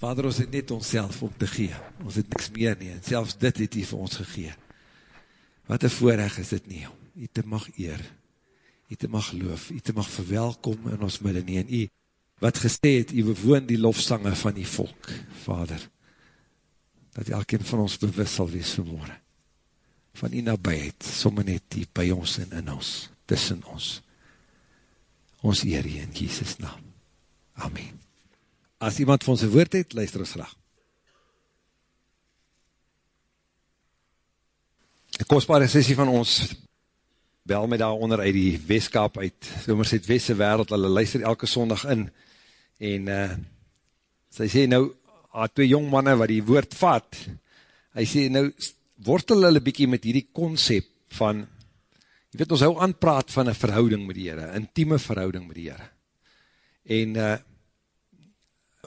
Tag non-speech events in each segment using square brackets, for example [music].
Vader, ons het net ons om te gee. Ons het niks meer nie, en selfs dit het hy vir ons gegee. Wat een voorrecht is dit nie, om hy te mag eer, hy te mag loof, hy te mag verwelkom in ons midden nie, en hy, wat gesê het, hy bewoon die lofsange van die volk, Vader, dat elkeen van ons bewus sal wees vanmorgen, van die nabijheid, somme net die by ons en in ons, tussen ons, ons eer hier in Jesus naam. Amen. As iemand van sy woord het, luister ons graag. Een kostbare sessie van ons, bel my daar onder uit die weeskap uit, somers het weste wereld, hulle luister elke sondag in, en uh, sy sê nou, haar twee jongmanne wat die woord vat, hy sê nou, wortel hulle bykie met hierdie concept van, jy weet ons hou aanpraat van een verhouding met die Heere, intieme verhouding met die Heere. En, uh,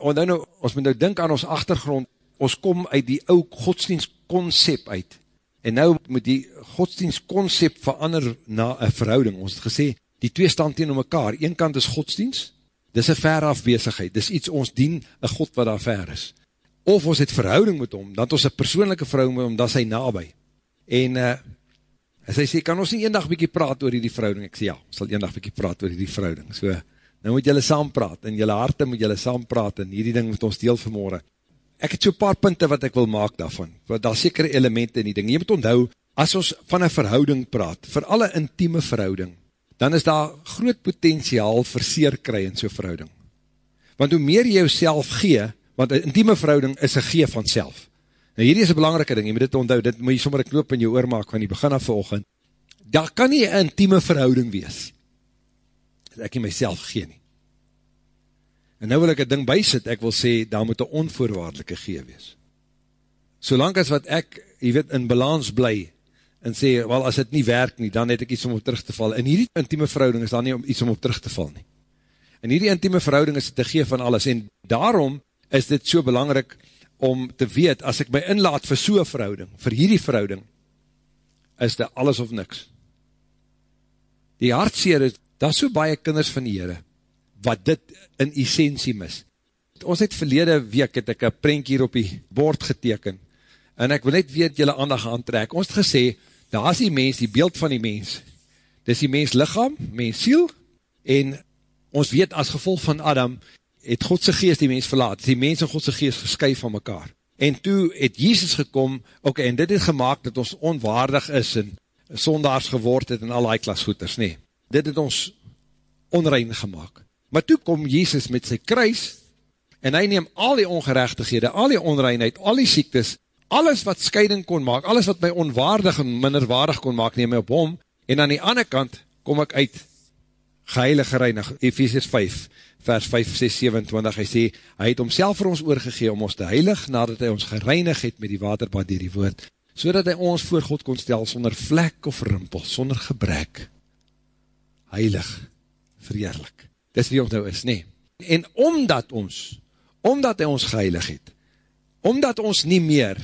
nou, nou, ons moet nou dink aan ons achtergrond, ons kom uit die ou godsdienst concept uit, en nou moet die godsdienst concept verander na een verhouding, ons het gesê, die twee stand teen om mekaar, een kant is godsdienst, dis een ver afwezigheid, dis iets ons dien, een God wat daar ver is, of ons het verhouding met hom, dat ons een persoonlijke verhouding met hom, dat is hy nabij, en, uh, as hy sê, kan ons nie een dag bykie praat oor die verhouding, ek sê ja, ons sal een dag bykie praat oor die verhouding, so, nou moet jylle saam praat, en jylle harte moet jylle saam praat, en hierdie ding moet ons deel vanmorgen, ek het so paar punte wat ek wil maak daarvan, wat daar sekere elemente in die ding, jy moet onthou, as ons van een verhouding praat, vir alle intieme verhouding, dan is daar groot potentiaal vir seer kry in so'n verhouding. Want hoe meer jy jouself gee, want een intieme verhouding is een gee van self. Nou hierdie is een belangrike ding, jy moet dit onthou, dit moet jy sommer een knoop in jou oor maak van die begin af volgend. Daar kan nie een intieme verhouding wees, dat ek nie myself gee nie. En nou wil ek een ding bysit, ek wil sê, daar moet een onvoorwaardelike gee wees. Solang as wat ek, jy weet, in balans bly, en sê, wel, as het nie werk nie, dan het ek iets om op terug te val. En hierdie intieme verhouding is dan nie om iets om op terug te val nie. En hierdie intieme verhouding is te gee van alles. En daarom is dit so belangrik om te weet, as ek my inlaat vir so'n verhouding, vir hierdie verhouding, is dit alles of niks. Die hartseer is, daar so baie kinders van die Heere, wat dit in essentie mis. Ons het verlede week, het ek een prentje hier op die bord geteken, en ek wil net weet, jylle aandag aantrek. Ons het gesê, daar is die mens, die beeld van die mens, dis die mens lichaam, mens siel, en ons weet as gevolg van Adam, het Godse geest die mens verlaat, die mens en Godse geest geskyf van mekaar, en toe het Jesus gekom, ok, en dit het gemaakt dat ons onwaardig is, en sondaars geword het, en al die klasgoeders, nee, dit het ons onrein gemaakt, maar toe kom Jesus met sy kruis, en hy neem al die ongerechtighede, al die onreinheid, al die siektes, alles wat scheiding kon maak, alles wat my onwaardig en minderwaardig kon maak, neem my op hom, en aan die ander kant kom ek uit geheilige reinig, Ephesians 5, vers 5, 6, 27, hy sê, hy het homself vir ons oorgegee om ons te heilig, nadat hy ons gereinig het met die waterbad dier die woord, so dat hy ons voor God kon stel, sonder vlek of rimpel, sonder gebrek, heilig, verheerlik, dis wie ons nou is, nee, en omdat ons, omdat hy ons geheilig het, omdat ons nie meer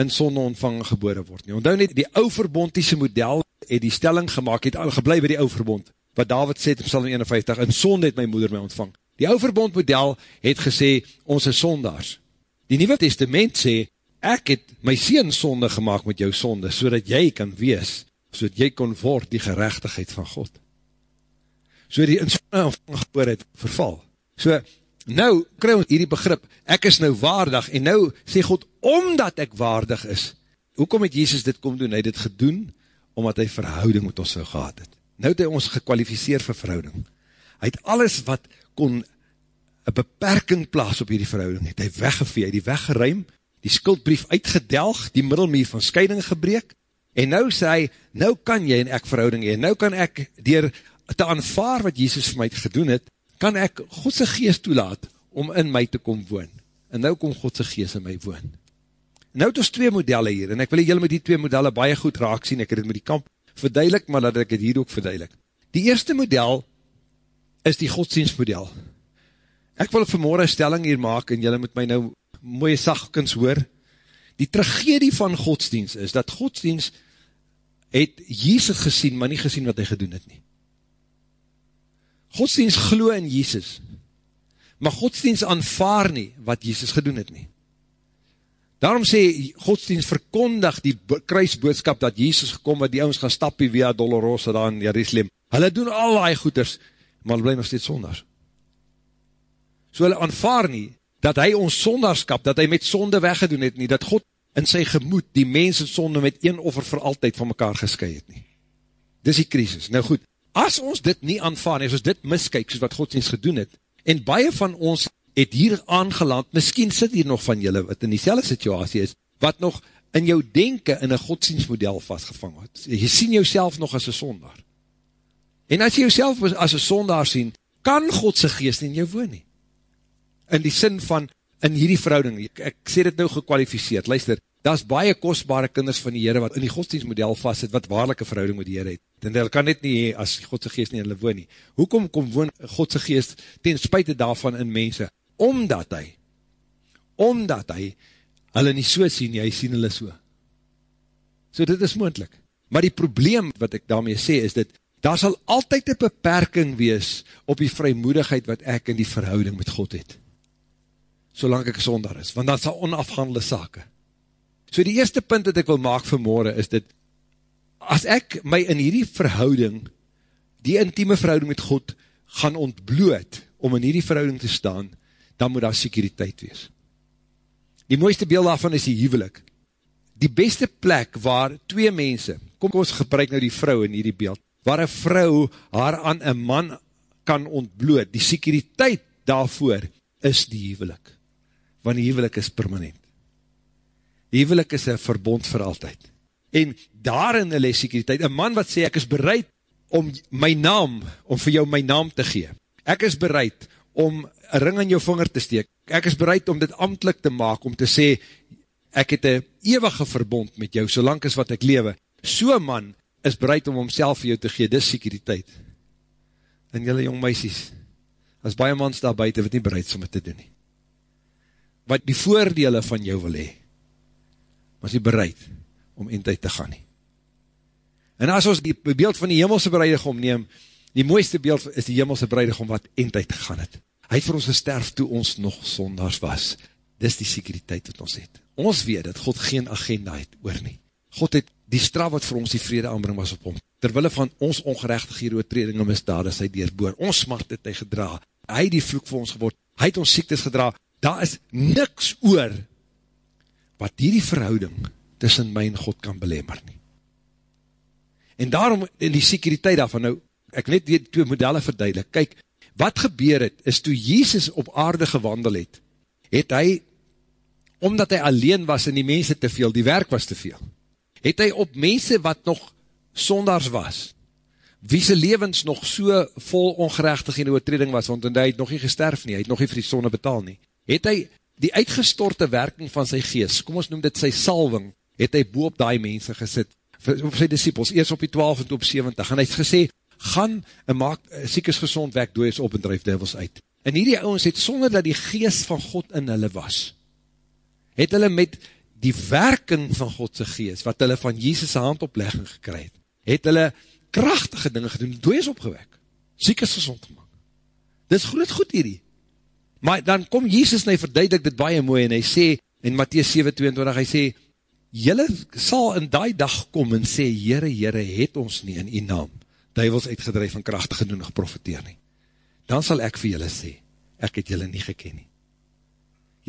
in sonde ontvang gebore word nie. Onthou net, die ou verbondiese model het die stelling gemaakt, het al geblei by die ou verbond, wat David sê in Psalm 51, in sonde het my moeder my ontvang. Die ou verbond model het gesê, ons is sondaars. Die Nieuwe Testament sê, ek het my seen sonde gemaakt met jou sonde, so jy kan wees, so dat jy kon word die gerechtigheid van God. So die in sonde ontvang gebore het verval. So, Nou, kry ons hierdie begrip, ek is nou waardig, en nou sê God, omdat ek waardig is, hoekom het Jesus dit kom doen? Hy het dit gedoen, omdat hy verhouding met ons so gehad het. Nou het hy ons gekwalificeer vir verhouding. Hy het alles wat kon een beperking plaas op hierdie verhouding, het hy weggevee, hy die weggeruim, die skuldbrief uitgedelg, die middelmeer van scheiding gebreek, en nou sê hy, nou kan jy en ek verhouding heen, nou kan ek dier te aanvaar wat Jesus vir my gedoen het, kan ek Godse geest toelaat om in my te kom woon. En nou kom Godse geest in my woon. Nou het ons twee modelle hier, en ek wil julle met die twee modelle baie goed raak sien, ek het het met die kamp verduidelik, maar dat ek het hier ook verduidelik. Die eerste model is die godsdienstmodel. Ek wil vanmorgen stelling hier maak, en julle moet my nou mooie sagkens hoor. Die tragedie van godsdienst is, dat godsdienst het Jesus gesien, maar nie gesien wat hy gedoen het nie. Godsdienst glo in Jesus, maar godsdienst aanvaar nie wat Jesus gedoen het nie. Daarom sê godsdienst verkondig die kruisboodskap dat Jesus gekom wat die ouwens gaan stapie via Dolorosa daar in Jerusalem. Hulle doen al die goeders, maar hulle bly nog steeds sonders. So hulle aanvaar nie dat hy ons sondarskap, dat hy met sonde weggedoen het nie, dat God in sy gemoed die mens en sonde met een offer vir altyd van mekaar geskei het nie. Dis die krisis. Nou goed, as ons dit nie aanvaar nie, as ons dit miskyk, soos wat godsdienst gedoen het, en baie van ons het hier aangeland, miskien sit hier nog van julle, wat in die situasie is, wat nog in jou denken in een godsdienstmodel vastgevang het. Jy sien jouself nog as een sondaar. En as jy jouself as een sondaar sien, kan Godse geest in jou woon nie. In die sin van, in hierdie verhouding, ek, ek sê dit nou gekwalificeerd, luister, daar is baie kostbare kinders van die Heere, wat in die godsdienstmodel vast het, wat waarlike verhouding met die Heere het. En hulle kan net nie hee, as Godse geest nie hulle woon nie. Hoekom kom woon Godse geest, ten spuite daarvan in mense? omdat hy, omdat hy, hulle nie so sien, hy sien hulle so. So dit is moendlik. Maar die probleem wat ek daarmee sê is dit, daar sal altyd een beperking wees op die vrymoedigheid wat ek in die verhouding met God het. Solang ek sonder is, want dat sal onafhandelde sake. So die eerste punt wat ek wil maak vanmorgen is dit, as ek my in hierdie verhouding, die intieme verhouding met God, gaan ontbloot, om in hierdie verhouding te staan, dan moet daar sekuriteit wees. Die mooiste beeld daarvan is die huwelik. Die beste plek waar twee mense, kom ons gebruik nou die vrou in hierdie beeld, waar een vrou haar aan een man kan ontbloot, die sekuriteit daarvoor is die huwelik. Want die huwelik is permanent. Die huwelik is een verbond vir altyd. En daarin hulle sekuriteit, een man wat sê, ek is bereid om my naam, om vir jou my naam te gee. Ek is bereid om een ring aan jou vinger te steek. Ek is bereid om dit amtlik te maak, om te sê, ek het een eeuwige verbond met jou, solang as wat ek lewe. So man is bereid om homself vir jou te gee, dis sekuriteit. En jylle jong meisies, as baie mans daar buiten wat nie bereid is om het te doen nie. Wat die voordele van jou wil hee, was nie bereid om eindtijd te gaan nie. En as ons die beeld van die hemelse bereidigom neem, die mooiste beeld is die hemelse bereidigom wat eindtijd gegaan het. Hy het vir ons gesterf toe ons nog sondags was. Dis die sekuriteit wat ons het. Ons weet dat God geen agenda het oor nie. God het die straf wat vir ons die vrede aanbring was op hom. Terwille van ons ongerechtige hieroortreding en misdade sy deurboor. Ons smart het hy gedra. Hy die vloek vir ons geword. Hy het ons siektes gedra. Daar is niks oor wat hierdie verhouding tussen my en God kan belemmer nie. En daarom in die sekuriteit daarvan, nou, ek net die twee modelle verduidelik, kyk, wat gebeur het, is toe Jezus op aarde gewandel het, het hy, omdat hy alleen was en die mense te veel, die werk was te veel, het hy op mense wat nog sondags was, wie sy levens nog so vol ongerechtig in die oortreding was, want hy het nog nie gesterf nie, hy het nog nie vir die sonde betaal nie, het hy die uitgestorte werking van sy geest, kom ons noem dit sy salving, het hy boop die mense gesit, op sy disciples, eerst op die 12 en op 70, en hy het gesê, gaan en maak eh, siekes gezond weg, doe is op en drijf devils uit. En hierdie ouwens het, sonder dat die geest van God in hulle was, het hulle met die werking van Godse geest, wat hulle van Jesus' handoplegging gekryd, het hulle krachtige dinge gedoen, doe is opgewek, siekes gezond gemaakt. Dit is goed, goed hierdie. Maar dan kom Jesus en hy verduidelik dit baie mooi, en hy sê, in Matthies 7,22, hy sê, Julle sal in die dag kom en sê, Heere, Heere, het ons nie in die naam duivels uitgedreif en krachtig genoeg geprofiteer nie. Dan sal ek vir julle sê, ek het julle nie geken nie.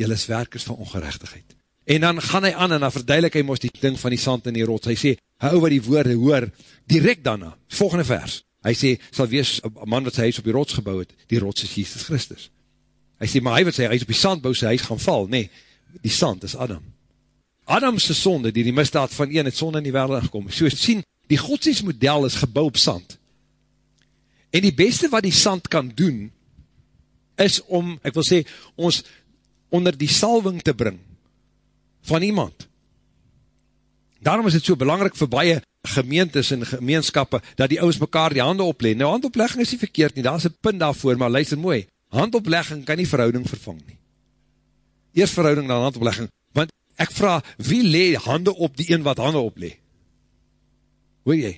Julle is werkers van ongerechtigheid. En dan gaan hy aan en dan verduidelik hy moest die ding van die sand in die rots. Hy sê, hou wat die woorde hoor, direct daarna, volgende vers. Hy sê, sal wees, man wat sy huis op die rots gebouw het, die rots is Jesus Christus. Hy sê, maar hy wat sy huis op die sand bouw, sy huis gaan val. Nee, die sand is Adam. Adamse sonde, die die misdaad van een, het sonde in die wereld gekom. So sien, die godsdienstmodel is gebouw op sand. En die beste wat die sand kan doen, is om, ek wil sê, ons onder die salving te bring, van iemand. Daarom is het so belangrijk vir baie gemeentes en gemeenskappe, dat die ouds mekaar die hande opleen. Nou, handoplegging is nie verkeerd nie, daar is een punt daarvoor, maar luister mooi, handoplegging kan nie verhouding vervang nie. Eerst verhouding dan handoplegging, want ek vraag, wie lee hande op die een wat hande oplee? Hoor jy?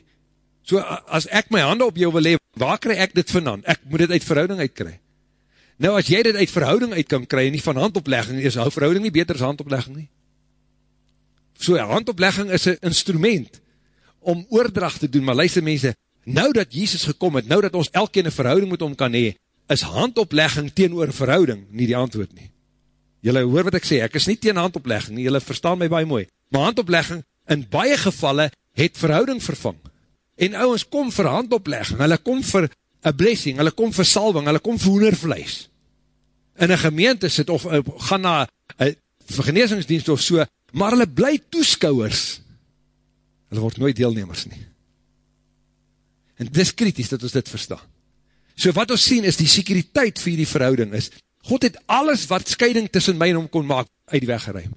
So, as ek my hande op jou wil lewe, waar kry ek dit vandaan? Ek moet dit uit verhouding uitkry. Nou as jy dit uit verhouding uit kan kry, en nie van handoplegging, is hou verhouding nie beter as handoplegging nie. So, handoplegging is een instrument om oordracht te doen, maar luister mense, nou dat Jesus gekom het, nou dat ons elkeen een verhouding moet om kan hee, is handoplegging teen oor verhouding nie die antwoord nie. Julle hoor wat ek sê, ek is nie teen handoplegging nie, julle verstaan my baie mooi, maar handoplegging in baie gevalle het verhouding vervang. En ouwens kom vir handoplegging, hulle kom vir a blessing, hulle kom vir salving, hulle kom vir hoenervlees. In een gemeente sit of uh, gaan na een vergeneesingsdienst of so, maar hulle bly toeskouwers. Hulle word nooit deelnemers nie. En dis kritisch dat ons dit verstaan. So wat ons sien is die sekuriteit vir die verhouding is, God het alles wat scheiding tussen my en hom kon maak, uit die weg geruim.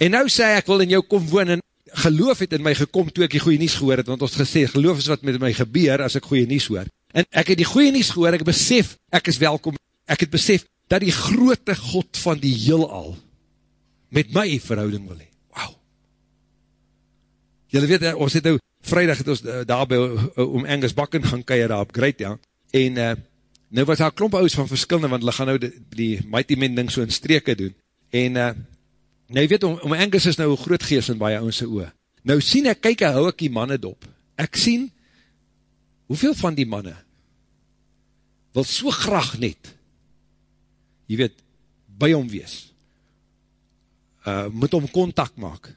En nou sê ek wil in jou kom woon, en geloof het in my gekom toe ek die goeie nies gehoor het, want ons gesê, geloof is wat met my gebeur as ek goeie nies hoor. En ek het die goeie nies gehoor, ek besef, ek is welkom, ek het besef, dat die grote God van die heel al, met my verhouding wil hee. Wauw. Julle weet, ons het nou, vrijdag het ons eh, daar by eh, om Angus Bakken gaan keir daar op Great, ja. En uh, nou was daar klomp ouds van verskillende, want hulle gaan nou die, die Mighty Men ding so in streke doen. En uh, nou weet, om, om Angus is nou een groot geest in baie oudse oor. Nou sien ek, kyk, hou ek die manne dop. Ek sien, hoeveel van die manne wil so graag net, jy weet, by hom wees, uh, moet hom contact maak,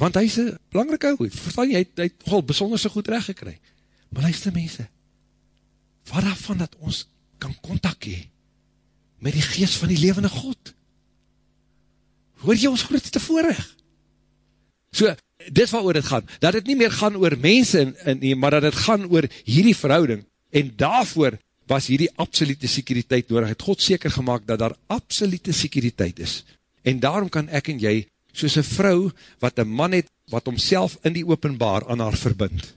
want hy is een belangrike ouwe, verstaan jy, hy, hy het al besonder so goed recht gekry, maar luister mense, wat daarvan dat ons kan contact hee, met die geest van die levende God, hoor jy ons grootste voorrecht, so, dit wat oor het gaan, dat het nie meer gaan oor mense, in, in, nie, maar dat het gaan oor hierdie verhouding, en daarvoor was hierdie absolute sekuriteit nodig, het God seker gemaakt dat daar absolute sekuriteit is, en daarom kan ek en jy, soos een vrou, wat een man het, wat homself in die openbaar aan haar verbind,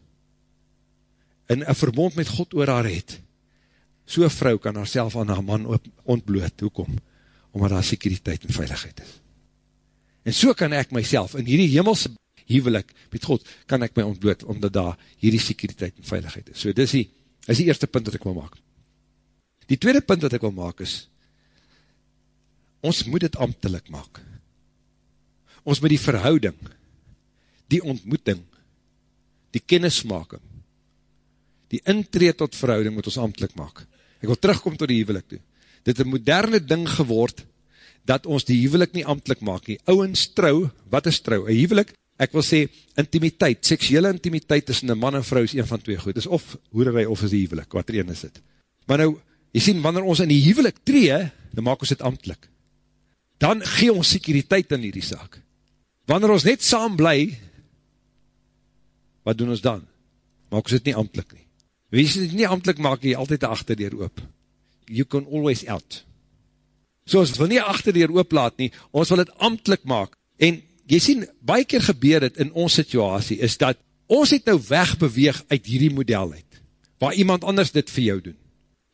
en een verbond met God oor haar het, so'n vrou kan haar self aan haar man ontbloot, hoekom? Omdat haar sekuriteit en veiligheid is. En so kan ek myself, in hierdie hemelse huwelik met God, kan ek my ontbloot, omdat daar hierdie sekuriteit en veiligheid is. So dis die, is die eerste punt wat ek wil maak. Die tweede punt wat ek wil maak is, ons moet het ambtelik maak. Ons moet die verhouding, die ontmoeting, die kennismaking, die intree tot verhouding moet ons ambtelik maak. Ek wil terugkom tot die huwelik toe. Dit een moderne ding geword, dat ons die huwelik nie ambtelik maak nie. Ouwens trouw, wat is trouw? Een huwelik ek wil sê, intimiteit, seksuele intimiteit tussen een man en vrou is een van twee goed, is of hoererij of is die huwelik, wat er een is het. Maar nou, jy sien, wanneer ons in die huwelik tree, dan maak ons dit ambtelik. Dan gee ons sekuriteit in die saak. Wanneer ons net saam bly, wat doen ons dan? Maak ons dit nie ambtelik nie. Wees dit nie ambtelik maak, jy altyd die achterdeur oop. You can always out. So ons wil nie achterdeur oop laat nie, ons wil het ambtelik maak, en jy sien, baie keer gebeur het in ons situasie, is dat ons het nou wegbeweeg uit hierdie model uit, waar iemand anders dit vir jou doen,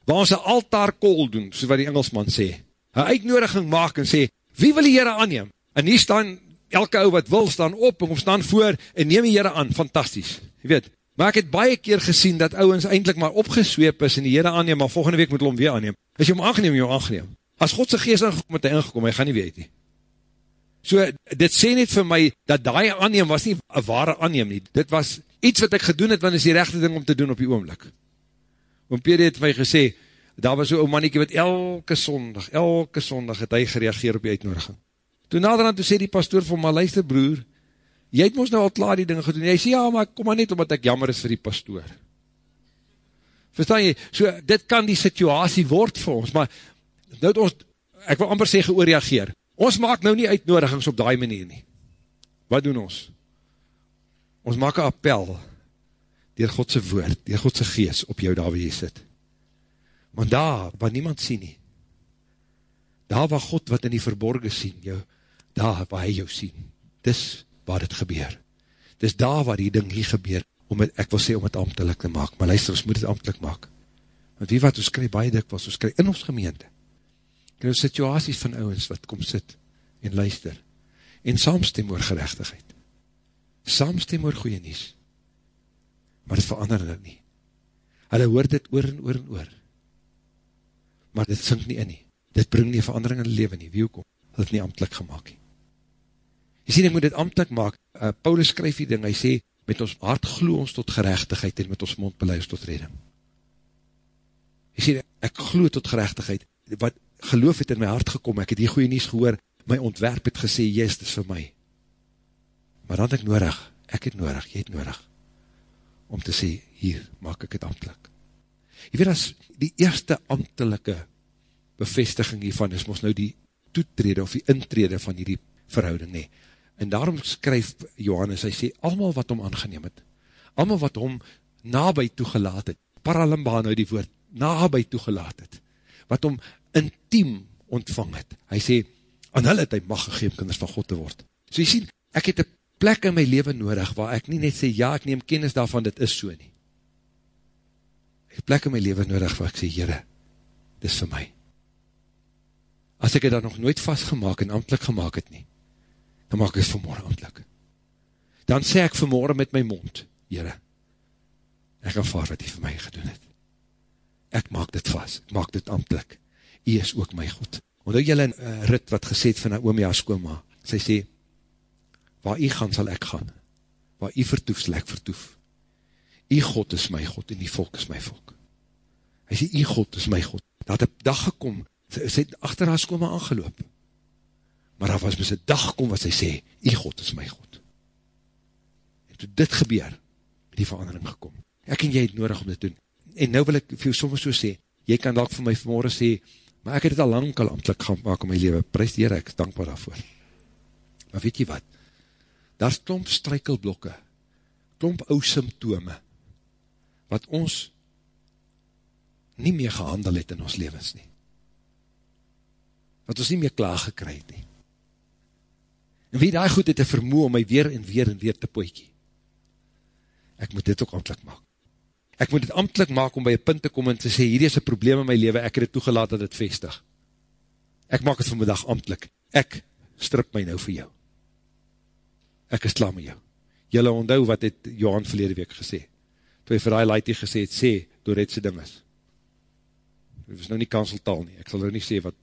waar ons een altaar call doen, soos wat die Engelsman sê, een uitnodiging maak en sê, wie wil die Heere aanneem? En hier staan, elke ou wat wil, staan op, en kom staan voor, en neem die Heere aan, fantastisch, jy weet, maar ek het baie keer gesien, dat ouwens eindelijk maar opgesweep is, en die Heere aanneem, maar volgende week moet hulle hom weer aanneem, as jy hom aangeneem, jy hom aangeneem, as Godse geest ingekom het, hy ingekom, hy gaan nie weet nie, So, dit sê net vir my, dat die aanneem was nie een ware aanneem nie. Dit was iets wat ek gedoen het, want is die rechte ding om te doen op die oomlik. Oom Pede het my gesê, daar was so'n manneke wat elke sondag, elke sondag het hy gereageer op die uitnodiging. Toen naderhand, toe sê die pastoor vir my, luister broer, jy het ons nou al klaar die dinge gedoen. Jy sê, ja, maar kom maar net omdat ek jammer is vir die pastoor. Verstaan jy? So, dit kan die situasie word vir ons, maar, nou het ons, ek wil amper sê geoorreageer. Ons maak nou nie uitnodigings op die manier nie. Wat doen ons? Ons maak een appel dier Godse woord, dier Godse gees op jou daar waar jy sit. Want daar, waar niemand sien nie, daar waar God wat in die verborgen sien, jou, daar waar hy jou sien, dis waar het gebeur. Dis daar waar die ding hier gebeur, om het, ek wil sê om het amtelik te maak, maar luister, ons moet het amtelik maak. Want wie wat, ons krijg baie dik was, ons krijg in ons gemeente, Ek nou situaties van ouwens wat kom sit en luister en saamstem oor gerechtigheid. Saamstem oor goeie nies. Maar het verander dit nie. Hulle hoor dit oor en oor en oor. maar dit sink nie in nie. Dit bring nie verandering in die leven nie, wie hoekom? Dat het nie amtlik gemaakt nie. Jy sien, ek moet dit amtlik maak. Uh, Paulus skryf die ding, hy sê, met ons hart glo ons tot gerechtigheid en met ons mond beleid tot redding. Jy sê, ek glo tot gerechtigheid, wat geloof het in my hart gekom, ek het die goeie nies gehoor, my ontwerp het gesê, yes, dit is vir my. Maar dan het ek nodig, ek het nodig, jy het nodig, om te sê, hier, maak ek het amtlik. Jy weet, as die eerste amtelike bevestiging hiervan is, ons nou die toetrede of die intrede van hierdie verhouding, nee. En daarom skryf Johannes, hy sê, allemaal wat hom aangeneem het, allemaal wat hom nabij toegelaat het, paralimba nou die woord, nabij toegelaat het, wat hom intiem ontvang het, hy sê, aan hulle het hy mag gegeem kinders van God te word. So jy sien, ek het een plek in my leven nodig, waar ek nie net sê, ja, ek neem kennis daarvan, dit is so nie. Ek het plek in my leven nodig, waar ek sê, Heere, dit is vir my. As ek het dan nog nooit vastgemaak en amtlik gemaakt het nie, dan maak ek vanmorgen amtlik. Dan sê ek vanmorgen met my mond, Heere, ek aanvaar wat hy vir my gedoen het. Ek maak dit vast, ek maak dit amtlik. Hy is ook my God. Omdat jylle een uh, rit wat gesê het van haar skooma, sy sê, waar jy gaan sal ek gaan, waar jy vertoef sal ek vertoef. Jy God is my God en die volk is my volk. Hy sê, jy God is my God. Daar het dag gekom, sy, sy het achter haar skooma aangeloop, maar daar was mis een dag gekom wat sy sê, jy God is my God. En toe dit gebeur, die verandering gekom. Ek en jy het nodig om dit doen. En nou wil ek vir jou soms so sê, jy kan dalk vir my vanmorgen sê, maar ek het het al lang al amtlik gaan maak in my leven, prijs die Heer, ek is dankbaar daarvoor. Maar weet jy wat, daar is klomp strykelblokke, klomp ou symptome, wat ons nie meer gehandel het in ons levens nie. Wat ons nie meer klaar gekry het nie. En wie daar goed het, het vermoe om my weer en weer en weer te poekie. Ek moet dit ook amtlik maak ek moet het amtlik maak om by een punt te kom en te sê, hierdie is een probleem in my leven, ek het het toegelaat dat het vestig. Ek maak het vanmiddag amtlik. Ek strip my nou vir jou. Ek is klaar met jou. Julle onthou wat het Johan verlede week gesê. Toe hy vir die laaitie gesê het, sê, door het sy ding is. Dit is nou nie kanseltaal nie, ek sal nou nie sê wat,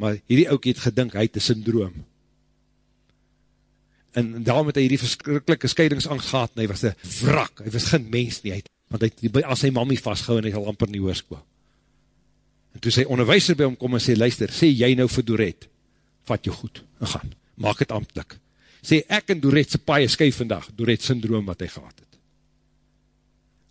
maar hierdie ook het gedink, hy het een syndroom, en daarom het hy die verskrikkelike scheidingsangst gehad, en hy was een wrak, hy was geen mens nie, want hy het al sy mamie vastgehou, en hy al amper nie hoorsko. En toe sy onderwijser by hom kom en sê, luister, sê jy nou vir Doret, vat jou goed, en gaan, maak het amtlik. Sê, ek en Doret sy paie skuif vandag, Doret syndroom wat hy gehad het.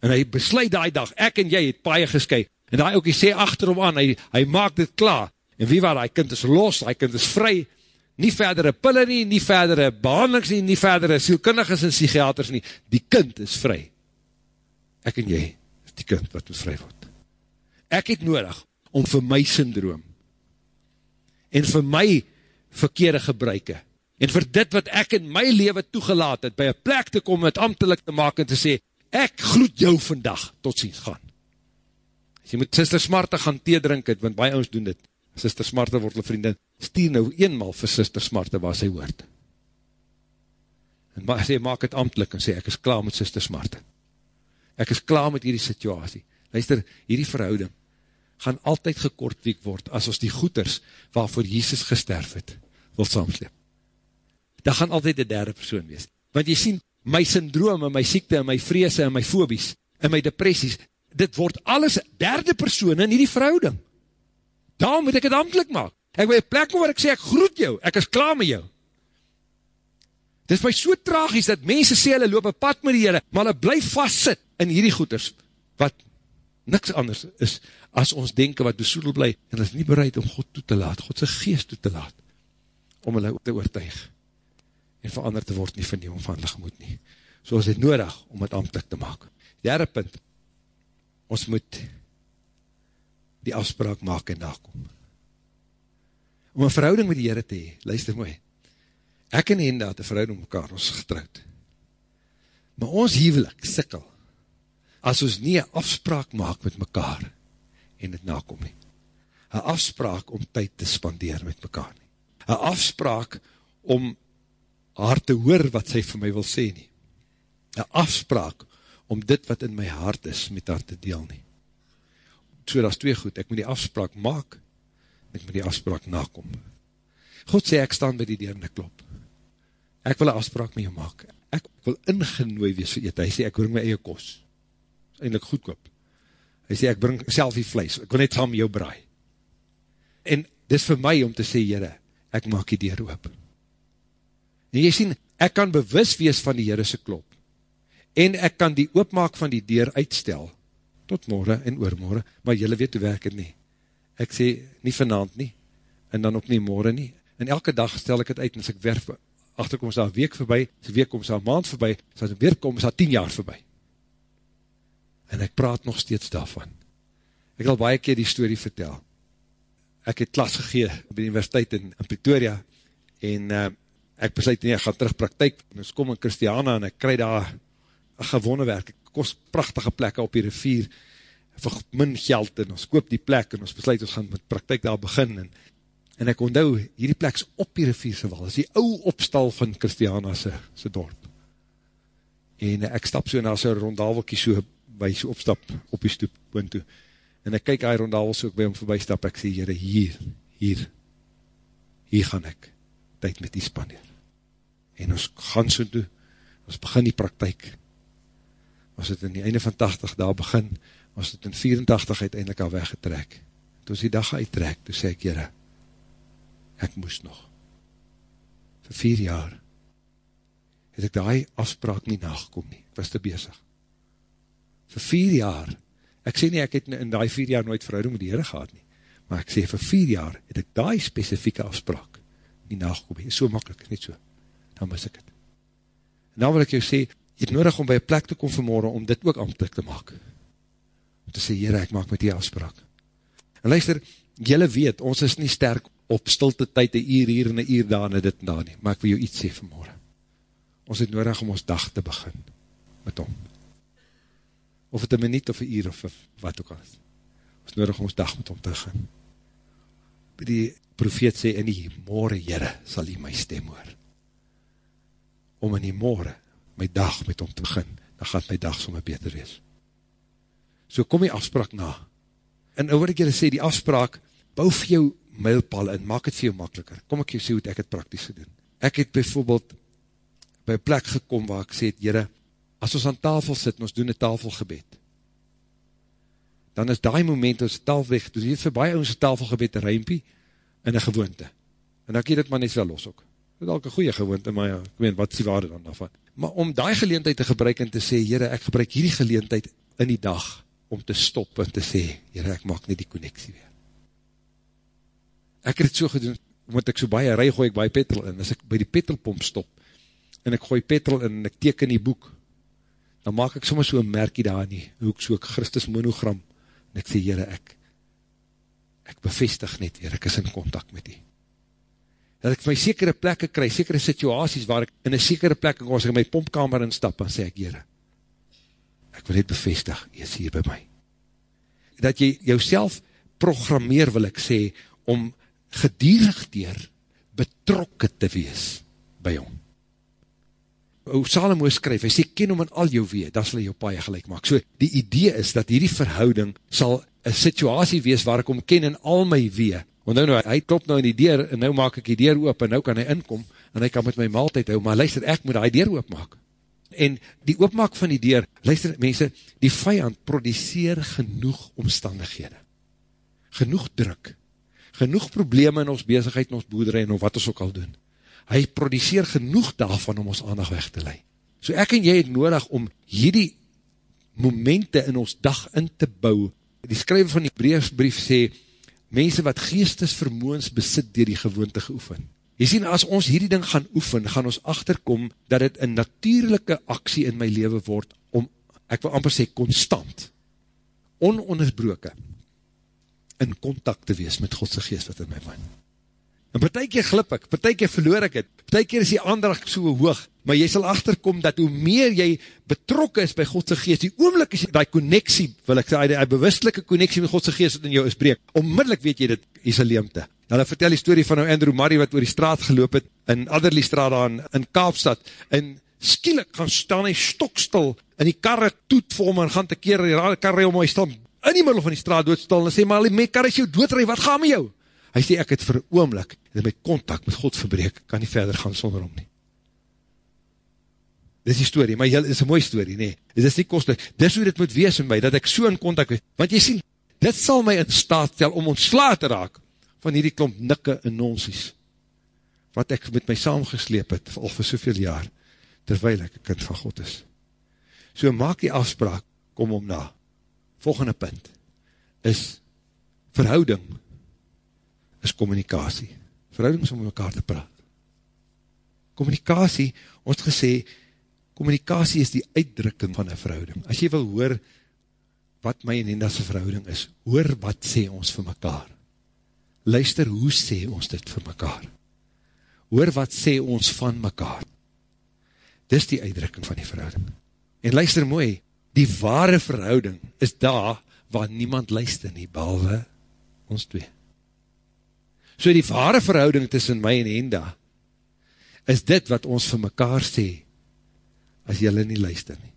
En hy besluit die dag, ek en jy het paie geskuif, en hy ook, hy sê achterom aan, hy, hy maak dit klaar, en wie waar, hy kind is los, hy kind is vry, nie verdere pille nie, nie verdere behandelings nie, nie verdere sielkundiges en psychiaters nie, die kind is vry. Ek en jy is die kind wat moet vry word. Ek het nodig om vir my syndroom en vir my verkeerde gebruike en vir dit wat ek in my leven toegelaat het, by een plek te kom met ambtelik te maak en te sê, ek gloed jou vandag tot ziens gaan. As jy moet sister smarte gaan thee drink het, want baie ons doen dit, sister smarte word vriendin, stuur nou eenmaal vir sister smarte waar sy hoort. En ma sê, maak het amtlik en sê, ek is klaar met sister smarte. Ek is klaar met hierdie situasie. Luister, hierdie verhouding gaan altyd gekortwiek word as ons die goeders waarvoor Jesus gesterf het, wil saamsleep. Daar gaan altyd die derde persoon wees. Want jy sien, my syndroom en my siekte en my vreese en my fobies en my depressies, dit word alles derde persoon in hierdie verhouding. Daarom moet ek het amtlik maak. Ek wil plek waar ek sê, ek groet jou, ek is klaar met jou. Dit is my so tragies, dat mense sê, hulle loop een pad met die heren, maar hulle blijf vast in hierdie goeders, wat niks anders is, as ons denken wat besoedel bly, en is nie bereid om God toe te laat, Godse geest toe te laat, om hulle te oortuig, en verander te word nie van die omvandig gemoed nie. So is dit nodig, om het amtlik te maak. Derde punt, ons moet die afspraak maak en nakom. Om een verhouding met die Heere te hee, luister mooi, ek en Henda het een verhouding met mekaar, ons getrouwd. Maar ons hevelik sikkel, as ons nie een afspraak maak met mekaar, en het nakom nie. Een afspraak om tyd te spandeer met mekaar nie. Een afspraak om haar te hoor wat sy vir my wil sê nie. Een afspraak om dit wat in my hart is met haar te deel nie So, dat is twee goed, ek moet die afspraak maak, ek moet die afspraak nakom. God sê, ek staan by die deur en ek klop. Ek wil een afspraak met jou maak. Ek wil ingenooi wees vir eet. Hy sê, ek bring my eie kos. Eindelijk goedkoop. Hy sê, ek bring self die vlees. Ek wil net saam jou braai. En dis vir my om te sê, Heere, ek maak die deur oop. En jy sien, ek kan bewus wees van die Heerese klop, en ek kan die oopmaak van die deur uitstel, tot morgen en oormorgen, maar jylle weet hoe werk het nie. Ek sê, nie vanavond nie, en dan op nie morgen nie, en elke dag stel ek het uit, en as ek werf, achterkom is daar week voorbij, as week kom is daar maand voorbij, as ek weer kom is daar tien jaar voorbij. En ek praat nog steeds daarvan. Ek wil baie keer die story vertel. Ek het klas gegee by die universiteit in, in Pretoria, en uh, ek besluit nie, ek ga terug praktijk, en ons kom in Christiana, en ek krij daar een gewone werk, ek kost prachtige plekke op die rivier, vir min geld, en ons koop die plek, en ons besluit, ons gaan met praktijk daar begin, en, en ek onthou, hierdie plek is op die rivierse wal, is die ou opstal van Christiana se, se dorp, en ek stap so na so rondavelkie so, by so opstap, op die stoep, toe, en ek kyk hy rondavel so, ek by hom voorbij stap, ek sê, jyre, hier, hier, hier gaan ek, tyd met die spanneer, en ons gaan so toe, ons begin die praktijk, ons het in die einde van 80 daar begin, ons het in 84 uiteindelik al weggetrek. Toe ons die dag uittrek, toe sê ek, jyre, ek moes nog. Voor vier jaar het ek die afspraak nie nagekom nie. Ek was te bezig. Voor vier jaar, ek sê nie, ek het in die vier jaar nooit verhouding met die Heere gehad nie, maar ek sê, voor vier jaar het ek die specifieke afspraak nie nagekom nie. So makkelijk, net so. Dan mis ek het. En dan wil ek jou sê, jy het nodig om by een plek te kom vanmorgen om dit ook amtelijk te maak. Om te sê, Heere, ek maak met die afspraak. En luister, jylle weet, ons is nie sterk op stilte tyd, een uur hier en een uur daar en dit en daar nie, maar ek wil jou iets sê vanmorgen. Ons het nodig om ons dag te begin met hom. Of het een minuut of een uur of wat ook al is. Ons nodig om ons dag met hom te begin. Die profeet sê, in die morgen, Heere, sal hy my stem hoor. Om in die morgen my dag met hom te begin, dan gaat my dag sommer beter wees. So kom die afspraak na. En oor ek julle sê, die afspraak, bou vir jou mylpaal en maak het vir jou makkeliker. Kom ek jou sê hoe ek het praktisch gedoen. Ek het bijvoorbeeld by plek gekom waar ek sê, jyre, as ons aan tafel sit en ons doen een tafelgebed, dan is die moment ons tafel weg, dus jy het vir baie ons tafelgebed een ruimpie en een gewoonte. En dan kan jy dit maar net wel los ook. Dit is ook een goeie gewoonte, maar ja, ek weet, wat is die waarde dan daarvan? Maar om die geleentheid te gebruik en te sê, Heere, ek gebruik hierdie geleentheid in die dag, om te stop en te sê, Heere, ek maak nie die connectie weer. Ek het so gedoen, omdat ek so baie rij, gooi ek baie petrol in, as ek by die petrolpomp stop, en ek gooi petrol in, en ek teken die boek, dan maak ek soms so een merkie daar nie, hoe ek so ek Christus monogram, en ek sê, Heere, ek, ek bevestig net weer, ek is in contact met die dat ek my sekere plekke kry, sekere situasies waar ek in een sekere kom, as ek in my pompkamer instap, dan sê ek, Heere, ek wil net bevestig, jy is hier by my. Dat jy jouself programmeer, wil ek sê, om gedierig dier betrokke te wees by hom. O Salomo skryf, hy sê, ken hom in al jou wee, dan sal hy jou paie gelijk maak. So, die idee is, dat hierdie verhouding sal een situasie wees, waar ek hom ken in al my wee, Want nou, nou, hy klop nou in die deur, en nou maak ek die deur oop, en nou kan hy inkom, en hy kan met my maaltijd hou, maar luister, ek moet die deur oopmaak. En die oopmaak van die deur, luister mense, die vijand produceer genoeg omstandighede. Genoeg druk. Genoeg probleme in ons bezigheid, in ons boerderij, en wat ons ook al doen. Hy produceer genoeg daarvan om ons aandag weg te leid. So ek en jy het nodig om hierdie momente in ons dag in te bou. Die skryver van die Breersbrief sê, mense wat geestesvermoens besit dier die gewoonte geoefen. Jy sien, as ons hierdie ding gaan oefen, gaan ons achterkom dat het een natuurlijke aksie in my leven word om, ek wil amper sê, constant, ononderbroken, in contact te wees met Godse geest wat in my woon. En per keer glip ek, per keer verloor ek het, per keer is die aandrag so hoog, maar jy sal achterkom dat hoe meer jy betrokken is by Godse geest, die oomlik is die connectie, wil ek sê, die bewustelike connectie met Godse geest wat in jou is breek, onmiddellik weet jy dit, is een leemte. Dan vertel die story van nou Andrew Murray wat oor die straat geloop het, in Adderley straat aan, in Kaapstad, en skielik gaan staan hy stokstil, en die karre toet vir hom, en gaan te keer, die karre om hy staan in die middel van die straat doodstal, en sê, maar die kar is jou doodrij, wat gaan met jou? Hy sê, ek het vir oomlik, my contact met God verbreek, kan nie verder gaan sonder hom nie. Dit is die story, maar jy, is een mooie story, nee. Dit is nie kostelijk. Dis hoe dit moet wees in my, dat ek so in contact wees. Want jy sien, dit sal my in staat stel om ontsla te raak van hierdie klomp nikke en nonsies, wat ek met my saamgesleep het, al vir soveel jaar, terwijl ek een kind van God is. So maak die afspraak, kom om na. Volgende punt, is verhouding, is communicatie. Verhouding is om mekaar te praat. Communicatie, ons gesê, communicatie is die uitdrukking van een verhouding. As jy wil hoor, wat my en Henda's verhouding is, hoor wat sê ons vir mekaar. Luister, hoe sê ons dit vir mekaar? Hoor wat sê ons van mekaar. Dis die uitdrukking van die verhouding. En luister mooi, die ware verhouding is daar waar niemand luister nie, behalwe ons twee. So die ware verhouding tussen my en Henda is dit wat ons vir mekaar sê as jylle nie luister nie.